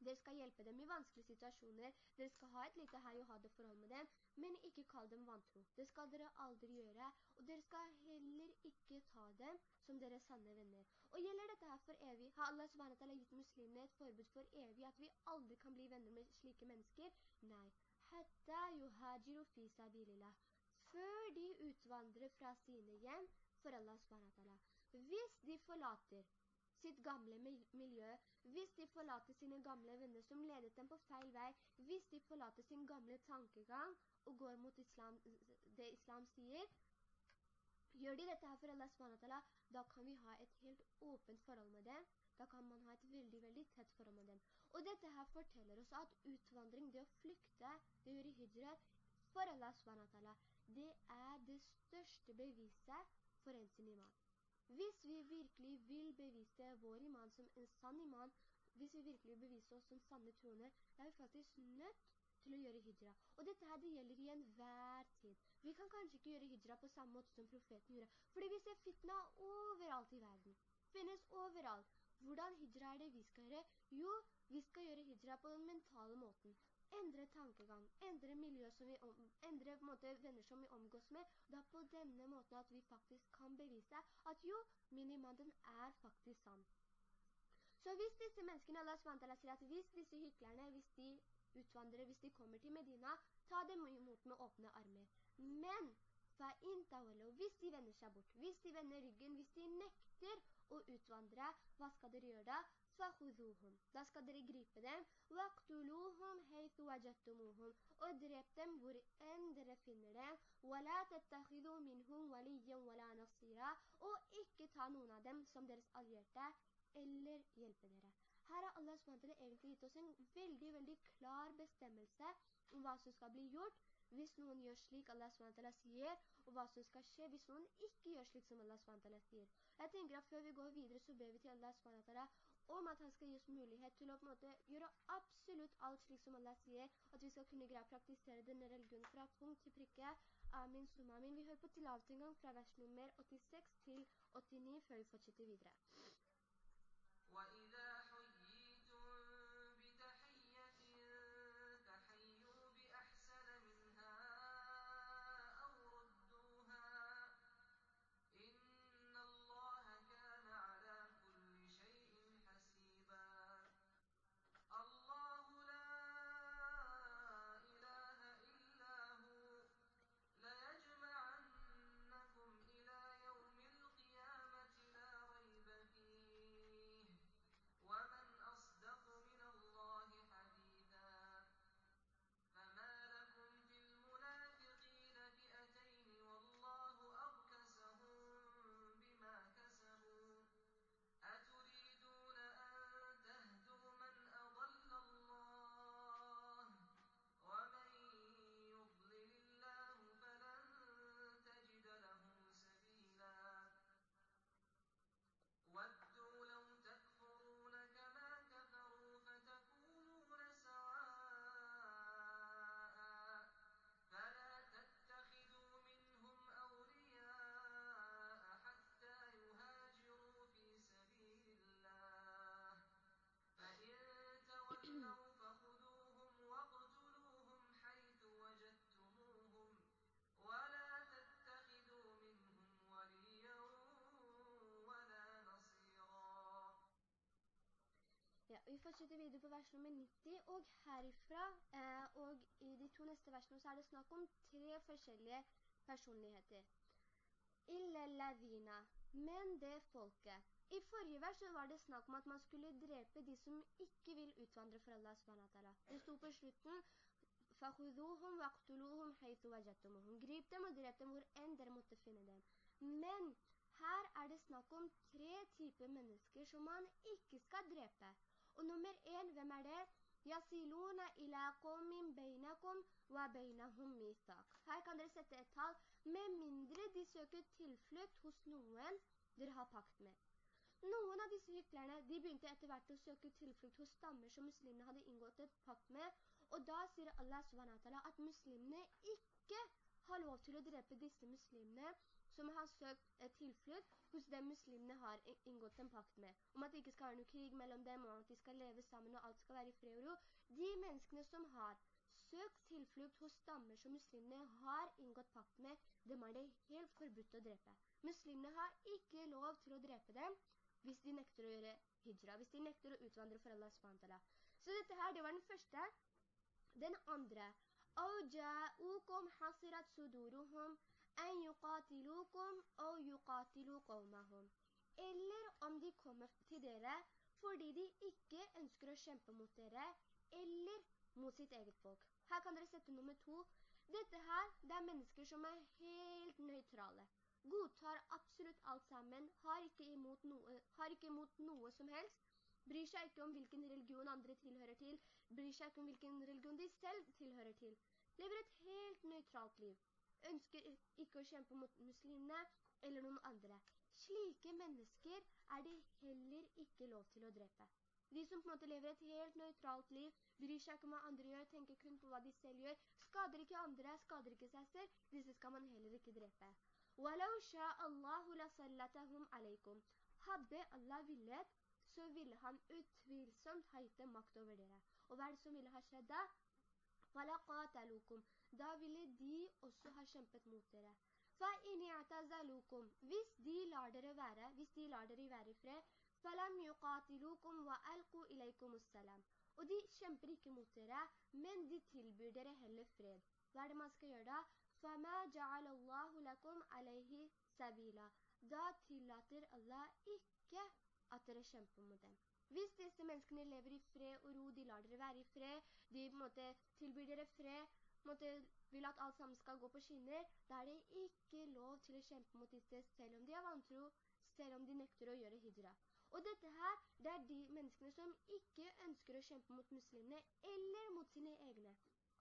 dere skal hjelpe dem i vanskelige situasjoner. Dere skal ha et lite hei og ha det forhold med dem. Men ikke kall dem vantro. Det skal dere aldri gjøre. Og dere skal heller ikke ta dem som deres sanne venner. Og gjelder dette her for evig? Har Allah SWT gitt muslimene et forbud for evig at vi aldri kan bli venner med slike mennesker? Nei hatta yuhajiru fi sabilillah. Før de utvandrer fra sine hjem for Allah SWT. Hvis de forlater sitt gamle miljø, hvis de forlater sine gamle venner som ledet dem på feil vei, hvis de forlater sin gamle tankegang og går mot islam, det islam sier, gjør de dette her for Allah SWT, da kan vi ha et helt åpent forhold med dem, da kan man ha et veldig, veldig tett forhold med dem. Og dette her forteller oss at utvandring, det å flykte, det å gjøre hijra, for Allah SWT, det er det største beviset for en sin iman. Hvis vi virkelig vil bevise vår iman som en sann iman, hvis vi virkelig beviser oss som sanne troende, er vi faktisk nødt til å gjøre hijra. Og dette her, det gjelder i enhver tid. Vi kan kanskje ikke gjøre hijra på samme måte som profeten gjorde, fordi vi ser fitna overalt i verden. Finnes overalt. Hvordan hijra er det vi skal gjøre? Jo, vi skal gjøre hijra på den mentale måten. Endre tankegang, endre miljø som vi om, endre måte, venner som vi omgås med. Er på denne måten at vi faktisk kan bevise at jo, minimanden er faktisk sann. Så hvis disse menneskene, Allah SWT sier at hvis disse hyklerne, hvis de utvandrer, hvis de kommer til Medina, ta dem imot med åpne armer. Men, hvis de vender seg bort, hvis de vender ryggen, hvis de nekter å utvandre, hva skal dere gjøre da? فَخُذُوهُمْ Da skal dere gripe dem. وَقْتُلُوهُمْ حَيْثُ وَجَتُّمُوهُمْ Og drep dem hvor enn dere finner dem. وَلَا تَتَّخِذُوا مِنْهُمْ وَلِيًّا وَلَا نَصِيرًا Og ikke ta noen av dem som deres allierte, eller hjelpe dere. Her har Allah SWT egentlig gitt oss en veldig, veldig klar bestemmelse om hva som skal bli gjort hvis noen gjør slik Allah SWT sier, og hva som skal skje hvis noen ikke gjør slik som Allah SWT sier. Jeg tenker at før vi går videre så ber vi til Allah SWT om at han skal gi oss mulighet til å på en måte gjøre absolutt alt slik som Allah sier, at vi skal kunne greie å praktisere denne religionen fra punkt til prikke. Amin, sum amin. Vi hører på tilavet fra vers nummer 86 til 89 før vi fortsetter videre. Vi fortsetter videre på vers nummer 90, og herifra eh, og i de to neste versene så er det snakk om tre forskjellige personligheter. illa ladhina, men det folket. I forrige vers var det snakk om at man skulle drepe de som ikke vil utvandre for Allah SWT. Det sto på slutten, فَخُذُوهُمْ وَقْتُلُوهُمْ حَيْثُ وَجَتُمُهُمْ Grip dem og drep dem hvor enn dere måtte finne dem. Men her er det snakk om tre typer mennesker som man ikke skal drepe. Og nummer en, hvem er det? «Yasiluna ila qawmin beinakum wa beinahum mithaq». Her kan dere sette et tall, med mindre de søker tilflukt hos noen dere har pakt med. Noen av disse hyklerne, de begynte etter hvert å søke tilflukt hos stammer som muslimene hadde inngått et pakt med, og da sier Allah SWT at muslimene ikke har lov til å drepe disse muslimene som har søkt et tilflukt hos dem muslimene har inngått en pakt med, om at det ikke skal være noe krig mellom dem, og at de skal leve sammen, og alt skal være i fred og ro. De menneskene som har søkt tilflukt hos stammer som muslimene har inngått pakt med, dem er det helt forbudt å drepe. Muslimene har ikke lov til å drepe dem, hvis de nekter å gjøre hijra, hvis de nekter å utvandre for Allah SWT. Så dette her, det var den første. Den andre, «Au ja'ukum hasirat suduruhum, en yuqatilukum, og yuqatilu qawmahum». Eller om de kommer til dere fordi de ikke ønsker å kjempe mot dere, eller mot sitt eget folk. Her kan dere sette nummer to. Dette her, det er mennesker som er helt nøytrale godtar absolutt alt sammen, har ikke imot noe, har ikke imot noe som helst, bryr seg ikke om hvilken religion andre tilhører til, bryr seg ikke om hvilken religion de selv tilhører til, lever et helt nøytralt liv, ønsker ikke å kjempe mot muslimene eller noen andre. Slike mennesker er det heller ikke lov til å drepe. De som på en måte lever et helt nøytralt liv, bryr seg ikke om hva andre gjør, tenker kun på hva de selv gjør, skader ikke andre, skader ikke seg selv, disse skal man heller ikke drepe. وَلَوْ شَاءَ اللَّهُ لَسَلَّتَهُمْ عَلَيْكُمْ Hadde Allah villet, så ville han utvilsomt ha gitt dem makt over dere. Og hva er det som ville ha skjedd da? فَلَقَاتَلُوكُمْ Da ville de også ha kjempet mot dere. فَإِنِ اعْتَزَلُوكُمْ Hvis de lar dere være, hvis de lar dere være i fred, فَلَمْ يُقَاتِلُوكُمْ وَأَلْقُوا إِلَيْكُمُ السَّلَامِ Og de kjemper ikke mot dere, men de tilbyr dere heller fred. Hva er det man skal gjøre da? فَمَا جَعَلَ اللَّهُ لَكُمْ عَلَيْهِ سَبِيلًا Da tillater Allah ikke at dere kjemper mot dem. Hvis disse menneskene lever i fred og ro, de lar dere være i fred, de måtte, tilbyr dere fred, måtte, vil at alt sammen skal gå på skinner, da er det ikke lov til å kjempe mot disse, selv om de er vantro, selv om de nekter å gjøre hijra. Og dette her, det er de menneskene som ikke ønsker å kjempe mot muslimene, eller mot sine egne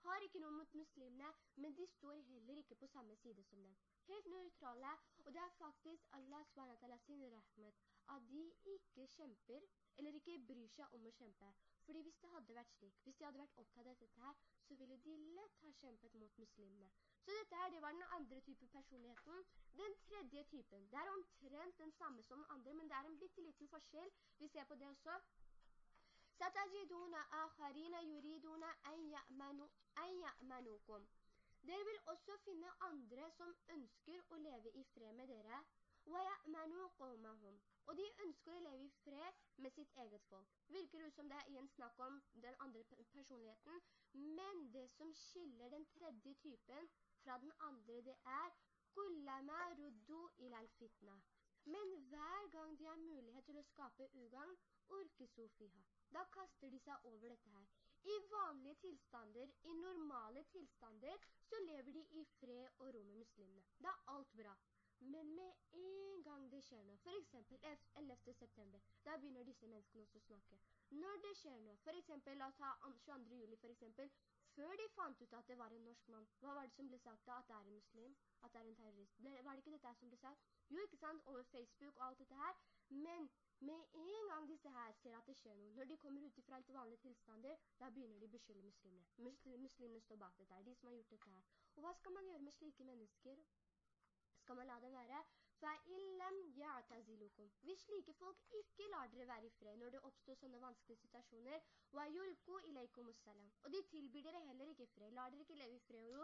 har ikke noe mot muslimene, men de står heller ikke på samme side som dem. Helt nøytrale, og det er faktisk Allah SWT sin rahmet, at de ikke kjemper, eller ikke bryr seg om å kjempe. Fordi hvis det hadde vært slik, hvis de hadde vært opptatt av dette her, så ville de lett ha kjempet mot muslimene. Så dette her, det var den andre type personligheten. Den tredje typen, det er omtrent den samme som den andre, men det er en bitteliten forskjell. Vi ser på det også. ستجدون آخرين يريدون أن يأمنوكم Dere vil også finne andre som ønsker å leve i fred med dere. Og de ønsker å leve i fred med sitt eget folk. Virker ut som det er igjen snakk om den andre personligheten, men det som skiller den tredje typen fra den andre, det er «Kullama ruddu ilal fitna». Men hver gang de har mulighet til å skape ugang, orker Sofia. da kaster de seg over dette her. I vanlige tilstander, i normale tilstander, så lever de i fred og ro med muslimene. Da er alt bra. Men med en gang det skjer noe, for eksempel 11. september, da begynner disse menneskene også å snakke. Når det skjer noe, for eksempel, la oss ta 22. juli for eksempel, før de fant ut at det var en norsk mann, hva var det som ble sagt da? At det er en muslim? At det er en terrorist? Var det ikke dette som ble sagt? Jo, ikke sant? Over Facebook og alt dette her. Men med en gang disse her ser at det skjer noe, når de kommer ut fra helt vanlige tilstander, da begynner de å beskylde muslimene. Muslimene står bak dette her, de som har gjort dette her. Og hva skal man gjøre med slike mennesker? Skal man la dem være? Hvis slike folk ikke lar dere være i fred når det oppstår sånne vanskelige situasjoner, og de tilbyr dere heller ikke fred, lar dere ikke leve i fred og ro,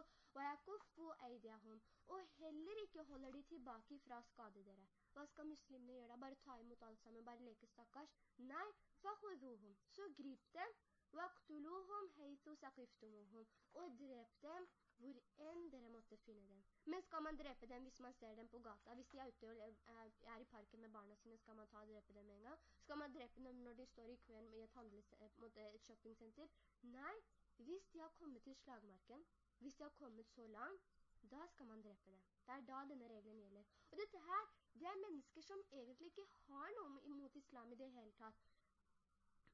og heller ikke holder de tilbake fra å skade dere. Hva skal muslimene gjøre da? Bare ta imot alt sammen, bare leke stakkars? Nei, så grip dem, og drep dem hvor enn dere måtte finne dem. Men skal man drepe dem hvis man ser dem på gata? Hvis de er ute og er i parken med barna sine, skal man ta og drepe dem en gang? Skal man drepe dem når de står i køen i et, et shoppingcenter? Nei, hvis de har kommet til slagmarken, hvis de har kommet så langt, da skal man drepe dem. Det er da denne regelen gjelder. Og dette her, det er mennesker som egentlig ikke har noe imot islam i det hele tatt.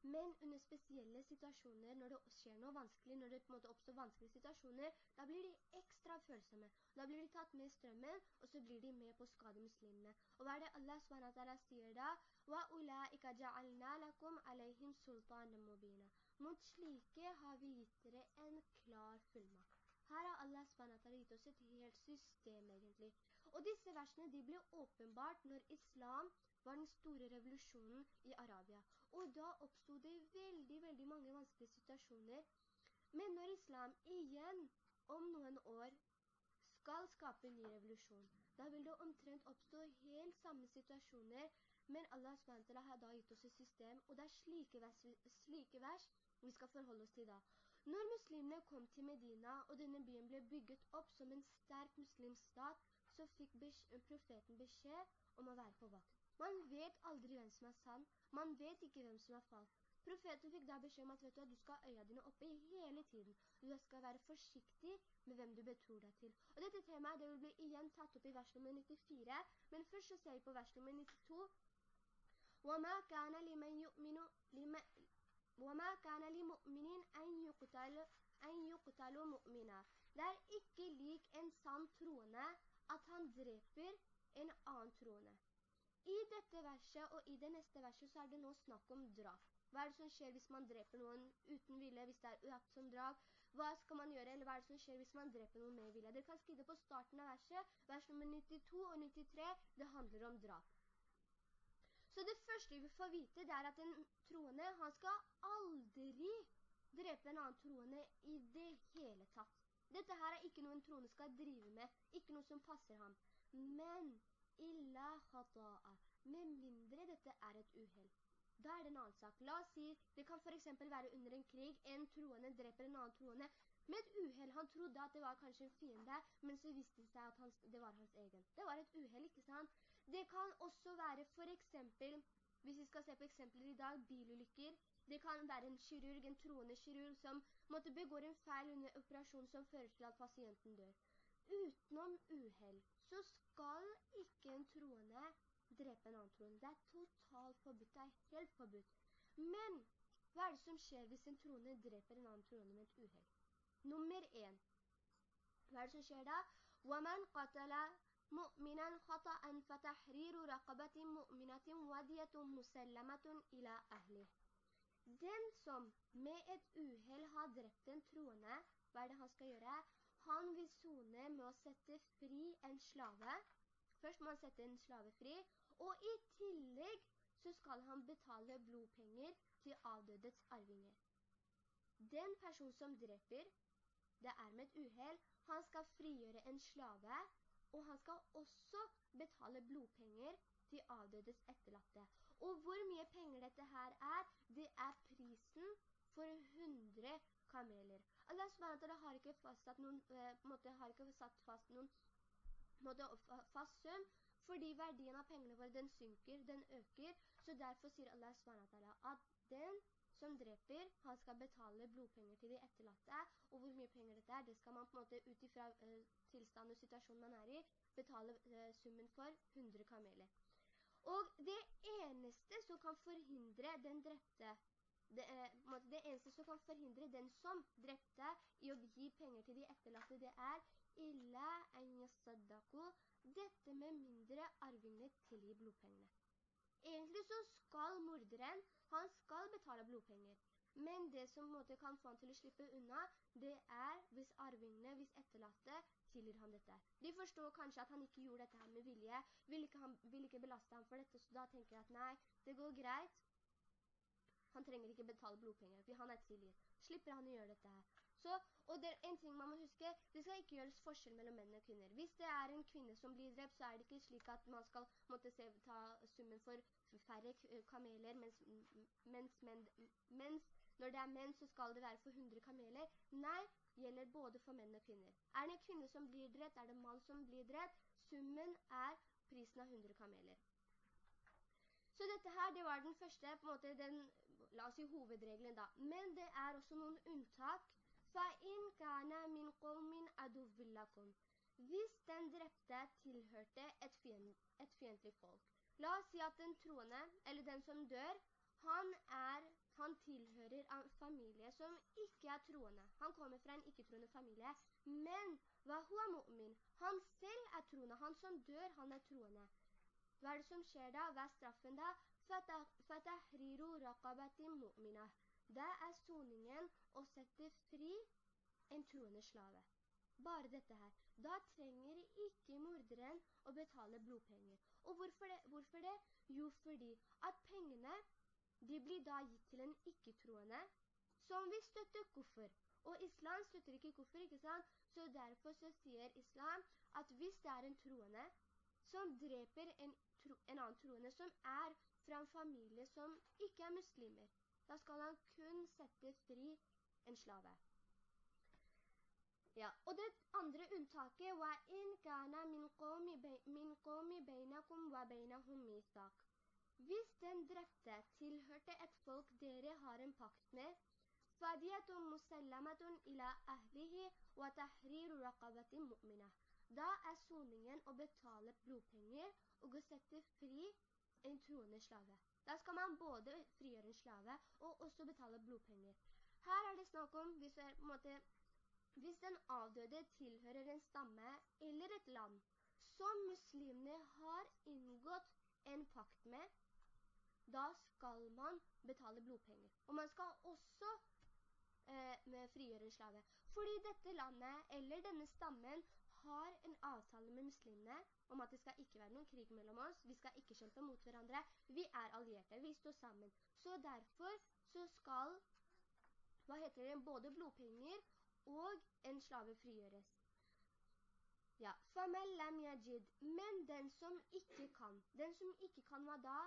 Men under spesielle situasjoner, når det skjer noe vanskelig, når det på en måte oppstår vanskelige situasjoner, da blir de ekstra følsomme. Da blir de tatt med strømmen, og så blir de med på å skade muslimene. Og hva er det Allah SWT sier da? وَأُولَٰئِكَ جَعَلْنَا لَكُمْ عَلَيْهِمْ سُلْطَانًا مُبِينًا Mot slike har vi gitt dere en klar fullmakt. Her har Allah SWT gitt oss et helt system egentlig. Og disse versene de ble åpenbart når islam var den store revolusjonen i Arabia. Og da oppstod det veldig, veldig mange vanskelige situasjoner. Men når islam igjen om noen år skal skape en ny revolusjon, da vil det omtrent oppstå helt samme situasjoner, men Allah SWT har da gitt oss et system, og det er slike vers, slike vers vi skal forholde oss til da. Når muslimene kom til Medina, og denne byen ble bygget opp som en sterk muslimsk stat, så fikk profeten beskjed om å være på vakt. Man vet aldri hvem som er sann. Man vet ikke hvem som er falsk. Profeten fikk da beskjed om at vet du, du skal ha øya dine oppe hele tiden. Du skal være forsiktig med hvem du betror deg til. Og dette temaet det vil bli igjen tatt opp i vers nummer 94, men først så ser vi på vers nummer 92. وَمَا كَانَ لِمَنْ يُؤْمِنُ وَمَا كَانَ لِمُؤْمِنٍ أَنْ يُقْتَلُ أَنْ يُقْتَلُ مُؤْمِنًا Det er ikke lik en sann troende at han dreper en annen troende. I dette verset og i det neste verset så er det nå snakk om drap. Hva er det som skjer hvis man dreper noen uten ville, hvis det er uakt som drap? Hva skal man gjøre, eller hva er det som skjer hvis man dreper noen med ville? Dere kan skrive på starten av verset, vers nummer 92 og 93, det handler om drap. Så det første vi får vite, det er at en troende, han skal aldri drepe en annen troende i det hele tatt. Dette her er ikke noe en troende skal drive med, ikke noe som passer ham. Men illa khata'a, med mindre dette er et uheld. Da er det en annen sak. La oss si, det kan for eksempel være under en krig, en troende dreper en annen troende, med et uheld. Han trodde at det var kanskje en fiende, men så visste det seg at han, det var hans egen. Det var et uheld, ikke sant? Det kan også være for eksempel, hvis vi skal se på eksempler i dag, bilulykker. Det kan være en kirurg, en troende kirurg, som måtte begå en feil under operasjon som fører til at pasienten dør utenom uheld, så skal ikke en troende drepe en annen troende. Det er totalt forbudt, det er helt forbudt. Men, hva er det som skjer hvis en troende dreper en annen troende med et uheld? Nummer 1. Hva er det som skjer da? وَمَنْ قَتَلَ مُؤْمِنًا خَطَأً فَتَحْرِيرُ رَقَبَةٍ مُؤْمِنَةٍ وَدِيَةٌ مُسَلَّمَةٌ إِلَى أَهْلِهِ Den som med et uheld har drept en troende, hva er det han skal gjøre? Han vil sone med å sette fri en slave. Først må han sette en slave fri, og i tillegg så skal han betale blodpenger til avdødets arvinger. Den person som dreper, det er med et uheld, han skal frigjøre en slave, og han skal også betale blodpenger til avdødes etterlatte. Og hvor mye penger dette her er, det er prisen for 100 kameler. Allah SWT har ikke fastsatt noen, eh, måte, har ikke satt fast noen måte, fast sum, fordi verdien av pengene våre, den synker, den øker, så derfor sier Allah SWT at den som dreper, han skal betale blodpenger til de etterlatte, og hvor mye penger dette er, det skal man på en måte utifra eh, tilstand og situasjonen man er i, betale eh, summen for 100 kameler. Og det eneste som kan forhindre den drepte det, det, eneste som kan forhindre den som drepte i å gi penger til de etterlatte, det er illa en yasaddaku, dette med mindre arvingene tilgi blodpengene. Egentlig så skal morderen, han skal betale blodpenger. Men det som måte, kan få han til å slippe unna, det er hvis arvingene, hvis etterlatte, tilgir han dette. De forstår kanskje at han ikke gjorde dette med vilje, vil ikke, han, vil ikke belaste ham for dette, så da tenker jeg at nei, det går greit, han trenger ikke betale blodpenger, for han er tilgitt. Slipper han å gjøre dette her. Så, og det en ting man må huske, det skal ikke gjøres forskjell mellom menn og kvinner. Hvis det er en kvinne som blir drept, så er det ikke slik at man skal måtte se, ta summen for færre kameler, mens, mens, men, mens når det er menn så skal det være for 100 kameler. Nei, gjelder både for menn og kvinner. Er det en kvinne som blir drept, er det en mann som blir drept. Summen er prisen av 100 kameler. Så dette her, det var den første, på en måte, den, la oss si hovedregelen da. Men det er også noen unntak. فَإِنْ كَانَ مِنْ قَوْمٍ أَدُوِّلَّكُمْ Hvis den drepte tilhørte et, fiend, et fiendtlig folk. La oss si at den troende, eller den som dør, han, er, han tilhører en familie som ikke er troende. Han kommer fra en ikke-troende familie. Men hva hua mu'min? Han selv er troende. Han som dør, han er troende. Hva er det som skjer da? Hva er straffen da? Fatahriru raqabatim mu'minah. det er soningen å sette fri en troende slave. Bare dette her. Da trenger ikke morderen å betale blodpenger. Og hvorfor det? hvorfor det? Jo, fordi at pengene de blir da gitt til en ikke-troende, som vil støtte koffer. Og islam støtter ikke koffer, ikke sant? Så derfor så sier islam at hvis det er en troende som dreper en, tro, en annen troende som er fra en familie som ikke er muslimer, da skal han kun sette fri en slave. Ja, og det andre unntaket var «In kana min qomi bainakum wa bainahum mithaq». Hvis den drepte tilhørte et folk dere har en pakt med, «Fadiyatun musallamatun ila ahlihi wa tahriru raqabatin mu'minah». Da er soningen å betale blodpenger og å sette fri en troende slave. Da skal man både frigjøre en slave og også betale blodpenger. Her er det snakk om, hvis, er, måte, hvis den avdøde tilhører en stamme eller et land som muslimene har inngått en pakt med, da skal man betale blodpenger. Og man skal også eh, frigjøre en slave. Fordi dette landet, eller denne stammen, har en avtale med muslimene om at det skal ikke være noen krig mellom oss, vi skal ikke kjempe mot hverandre, vi er allierte, vi står sammen. Så derfor så skal, hva heter det, både blodpenger og en slave frigjøres. Ja, men den som ikke kan, den som ikke kan hva da?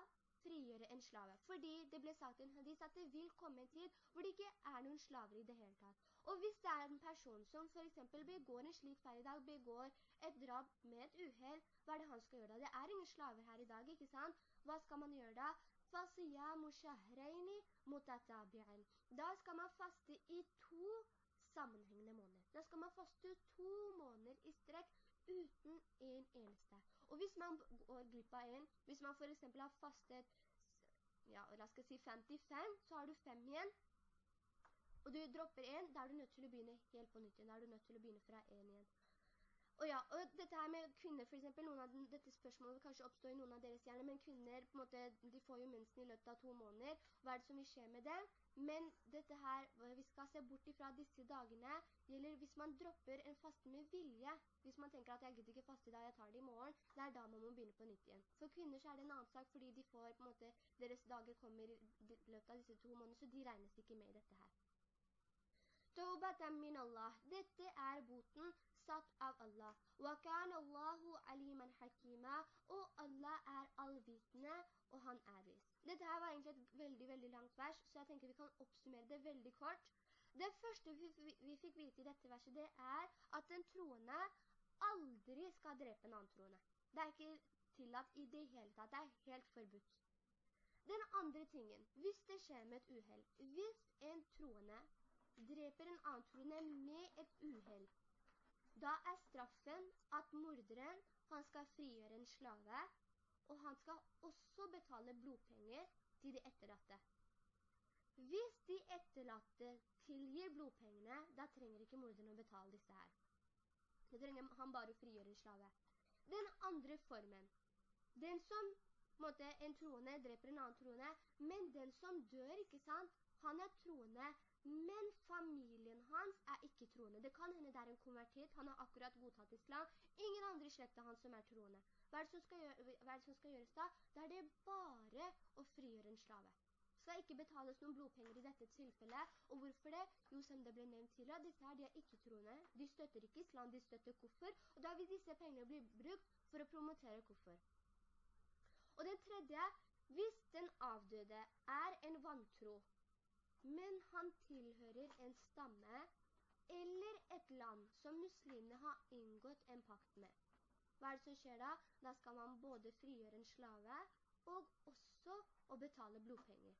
frigjøre en slave. Fordi det ble sagt i en hadis at det vil komme en tid hvor det ikke er noen slaver i det hele tatt. Og hvis det er en person som for eksempel begår en slik feil i dag, begår et drap med et uheld, hva er det han skal gjøre da? Det er ingen slaver her i dag, ikke sant? Hva skal man gjøre da? Fasiyamu shahreini mutatabi'in. Da skal man faste i to sammenhengende måneder. Da skal man faste to måneder i strekk uten en eneste. Og hvis man går glipp av en, hvis man for eksempel har fastet, ja, la oss si 55, så har du 5 igjen, og du dropper en, da er du nødt til å begynne helt på nytt igjen, da er du nødt til å begynne fra en igjen. Og ja, og dette her med kvinner for eksempel, noen av dette spørsmålet kanskje oppstå i noen av deres hjerne, men kvinner, på en måte, de får jo mensen i løpet av to måneder. Hva er det som vil skje med det? Men dette her, vi skal se bort ifra disse dagene, gjelder hvis man dropper en faste med vilje. Hvis man tenker at jeg gidder ikke faste dag, jeg tar det i morgen, det er da man må begynne på nytt igjen. For kvinner så er det en annen sak, fordi de får, på en måte, deres dager kommer i løpet av disse to månedene, så de regnes ikke med i dette her. Tawbatan min Allah. Dette er boten satt av Allah. وَكَانَ اللَّهُ عَلِيمًا حَكِيمًا. Og Allah er allvitende, og han er vis. Dette her var egentlig et veldig, veldig langt vers, så jeg tenker vi kan oppsummere det veldig kort. Det første vi, vi, fikk vite i dette verset, det er at den troende aldri skal drepe en annen troende. Det er ikke tillatt i det hele tatt, det er helt forbudt. Den andre tingen, hvis det skjer med et uheld, hvis en troende dreper en annen troende med et uheld, da er straffen at morderen, han skal frigjøre en slave, og han skal også betale blodpenger til de etterlatte. Hvis de etterlatte tilgir blodpengene, da trenger ikke morderen å betale disse her. Da trenger han bare å frigjøre en slave. Den andre formen, den som en troende dreper en annen troende, men den som dør, ikke sant? Han er troende, men familien hans er ikke troende. Det kan hende det er en konvertit, han har akkurat godtatt islam. Ingen andre i hans som er troende. Hva er, det som skal, gjøre, det som skal gjøres da? Da er det bare å frigjøre en slave. Skal ikke betales noen blodpenger i dette tilfellet. Og hvorfor det? Jo, som det ble nevnt tidligere, disse her, de er ikke troende. De støtter ikke islam, de støtter koffer. Og da vil disse pengene bli brukt for å promotere koffer. Og den tredje, hvis den avdøde er en vantro, men han tilhører en stamme eller et land som muslimene har inngått en pakt med. Hva er det som skjer da? Da skal man både frigjøre en slave og også å betale blodpenger.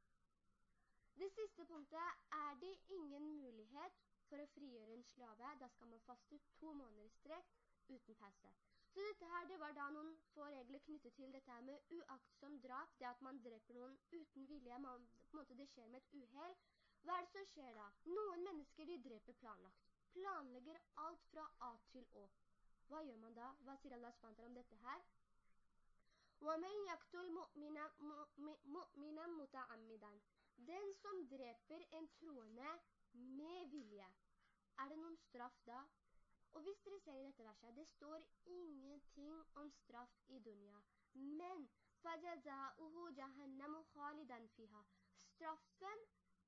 Det siste punktet er det ingen mulighet for å frigjøre en slave. Da skal man faste to måneder strekk uten pause. Så dette her, det var da noen få regler knyttet til dette her med uaktsom drap, det at man dreper noen uten vilje, man, på en måte det skjer med et uheld. Hva er det som skjer da? Noen mennesker de dreper planlagt. Planlegger alt fra A til Å. Hva gjør man da? Hva sier Allah SWT om dette her? وَمَنْ يَقْتُلْ مُؤْمِنًا مُتَعَمِّدًا Den som dreper en troende med vilje. Er det noen straff da? Og hvis dere ser i dette verset, det står ingenting om straff i dunya. Men Straffen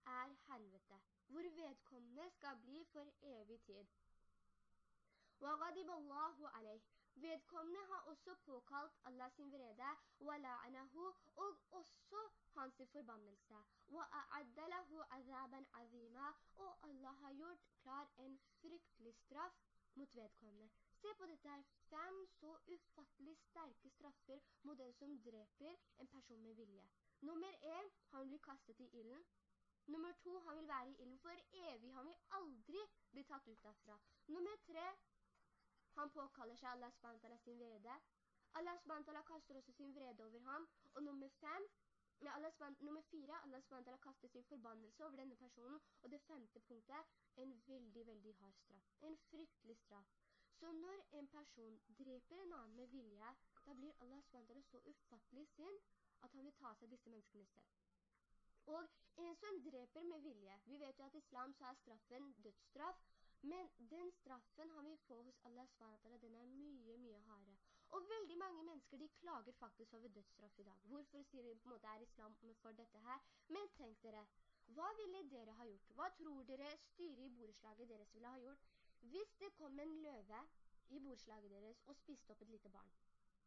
er helvete, hvor vedkommende skal bli for evig tid. Vedkommende har også påkalt Allah sin vrede, og også hans forbannelse. Og Allah har gjort klar en fryktelig straff mot vedkommende. Se på dette her, fem så ufattelig sterke straffer mot den som dreper en person med vilje. Nummer en, han blir kastet i illen. Nummer to, han vil være i illen for evig, han vil aldri bli tatt ut derfra. Nummer tre, han påkaller seg Allah SWT sin vrede. Allah SWT kaster også sin vrede over ham. Og nummer fem, ja, Allah SWT, nummer fire, Allah SWT kaster sin forbannelse over denne personen. Og det femte punktet, en veldig, veldig hard straff. En fryktelig straff. Så når en person dreper en annen med vilje, da blir Allah SWT så ufattelig sin at han vil ta seg disse menneskene selv. Og en som dreper med vilje, vi vet jo at i islam så er straffen dødsstraff, men den straffen han vil få hos Allah SWT, den er mye, mye hardere. Og veldig mange mennesker, de klager faktisk over dødsstraff i dag. Hvorfor sier de på en måte er islam for dette her? Men tenk dere, hva ville dere ha gjort? Hva tror dere styret i bordslaget deres ville ha gjort? Hvis det kom en løve i bordslaget deres og spiste opp et lite barn,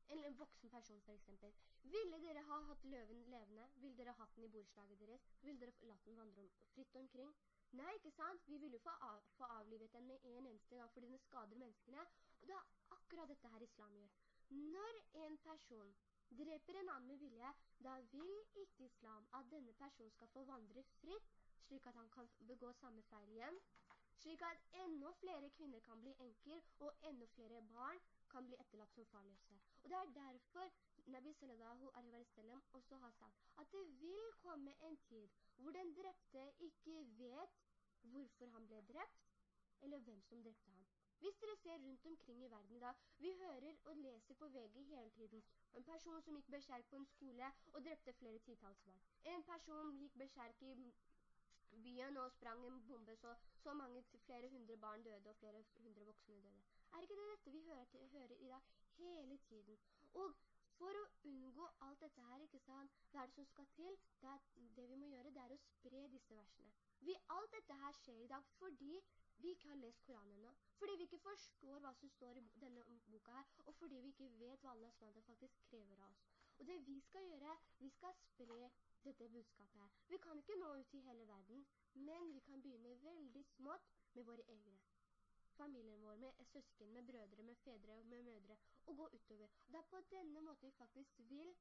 eller en voksen person for eksempel, ville dere ha hatt løven levende? Ville dere hatt den i bordslaget deres? Ville dere latt den vandre fritt omkring? Nei, ikke sant? Vi vil jo få, av, få avlivet den med en eneste gang, fordi den skader menneskene. Og det er akkurat dette her islam gjør. Når en person dreper en annen med vilje, da vil ikke islam at denne personen skal få vandre fritt, slik at han kan begå samme feil igjen, slik at enda flere kvinner kan bli enker, og enda flere barn kan bli etterlatt som farløse. Og det er derfor Nabi sallallahu alaihi wa sallam også har sagt at det vil komme en tid hvor den drepte ikke vet hvorfor han ble drept, eller hvem som drepte ham. Hvis dere ser rundt omkring i verden i dag, vi hører og leser på VG hele tiden. En person som gikk beskjerk på en skole og drepte flere tittals barn. En person gikk beskjerk i byen og sprang en bombe, så, så mange flere hundre barn døde og flere hundre voksne døde. Er ikke det dette vi hører, til, hører i dag hele tiden? Og for å unngå alt dette her, ikke sant, hva er det som skal til? Det, er, det vi må gjøre, det er å spre disse versene. Vi, alt dette her skjer i dag fordi vi ikke har lest Koranen ennå, fordi vi ikke forstår hva som står i denne boka her, og fordi vi ikke vet hva Allah SWT faktisk krever av oss. Og det vi skal gjøre, vi skal spre dette budskapet her. Vi kan ikke nå ut i hele verden, men vi kan begynne veldig smått med våre egne. Familien vår, med søsken, med brødre, med fedre og med mødre, og gå utover. Det er på denne måten vi faktisk vil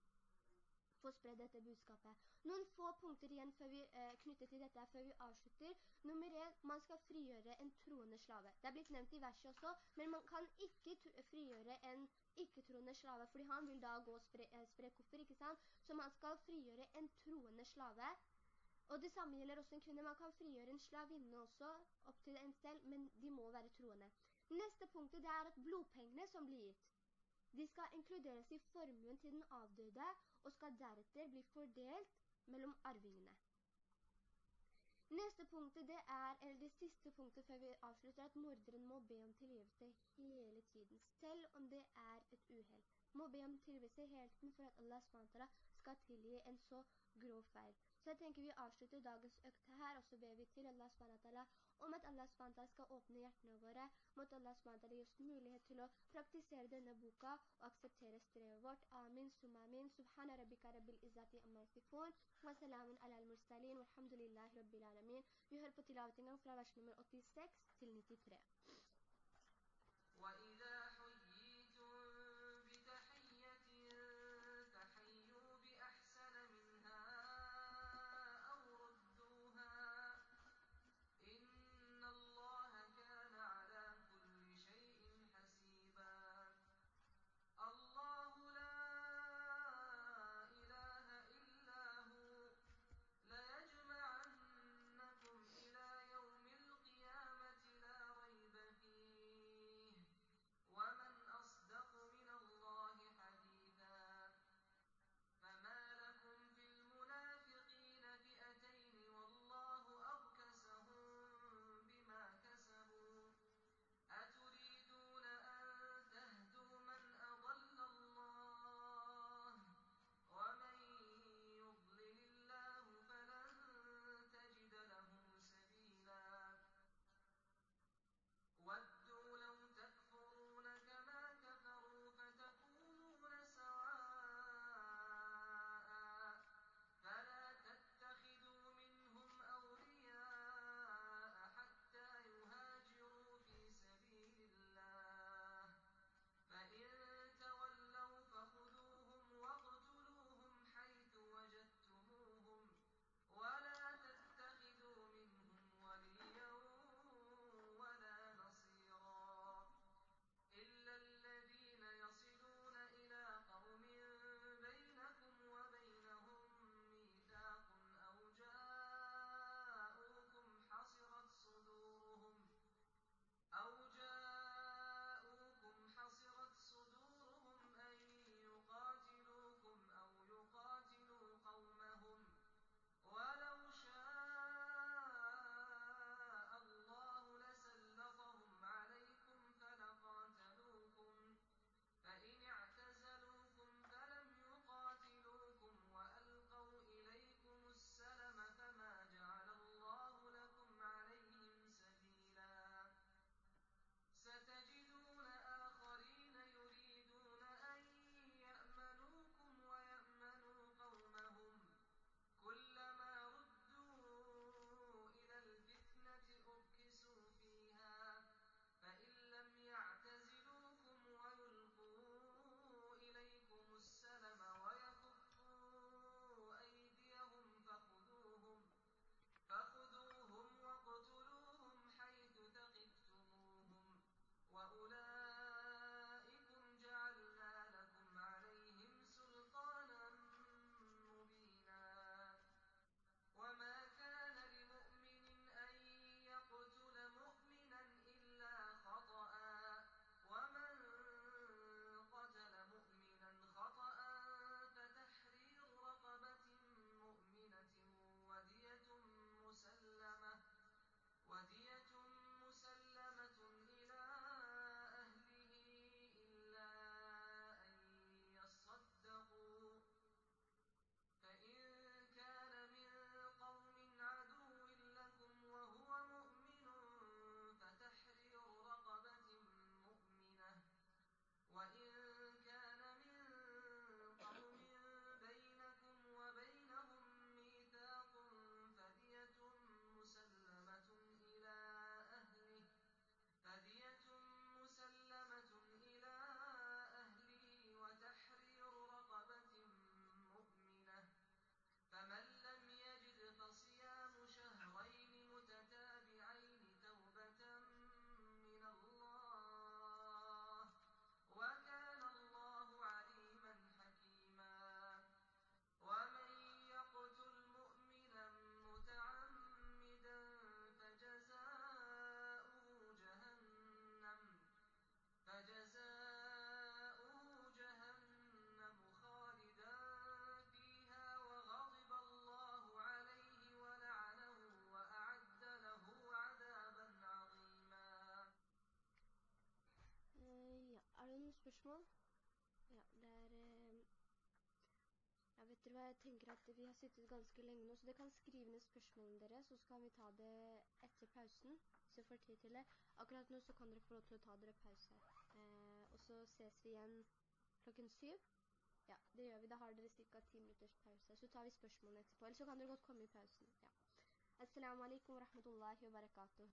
få spredd dette budskapet. Noen få punkter igjen vi, eh, knyttet til dette før vi avslutter. Nummer 1, man skal frigjøre en troende slave. Det er blitt nevnt i verset også, men man kan ikke frigjøre en ikke-troende slave, fordi han vil da gå og spre, eh, spre koffer, ikke sant? Så man skal frigjøre en troende slave. Og det samme gjelder også en kvinne. Man kan frigjøre en slavinne også, opp til en selv, men de må være troende. Neste punktet er at blodpengene som blir gitt, de skal inkluderes i formuen til den avdøde, og skal deretter bli fordelt mellom arvingene. Neste punktet det er, eller det siste punktet før vi avslutter, at morderen må be om tilgivelse hele tiden, selv om det er et uheld. Må be om tilgivelse hele tiden for at Allah SWT skal tilgi en så grov feil. Så jeg tenker vi avslutter dagens økte her, og så ber vi til Allah SWT om at Allah SWT skal åpne hjertene våre, mot Allah SWT gi oss mulighet til å praktisere denne boka og akseptere strevet vårt. Amin, summa amin, subhana rabbika rabbil izzati amma yasifun, wa salamun ala al-mursalin, walhamdulillahi rabbil alamin. Vi hører på tilavet fra vers nummer 86 til 93. noen spørsmål. Ja, det er... Eh, ja, vet dere hva? Jeg tenker at vi har sittet ganske lenge nå, så det kan skrive ned spørsmålene dere, så skal vi ta det etter pausen, så får tid til det. Akkurat nå så kan dere få lov til å ta dere pause. Eh, og så ses vi igjen klokken syv. Ja, det gjør vi. Da har dere stikket ti minutters pause. Så tar vi spørsmålene etterpå. Ellers så kan dere godt komme i pausen. Ja. Assalamu alaikum wa rahmatullahi wa barakatuh.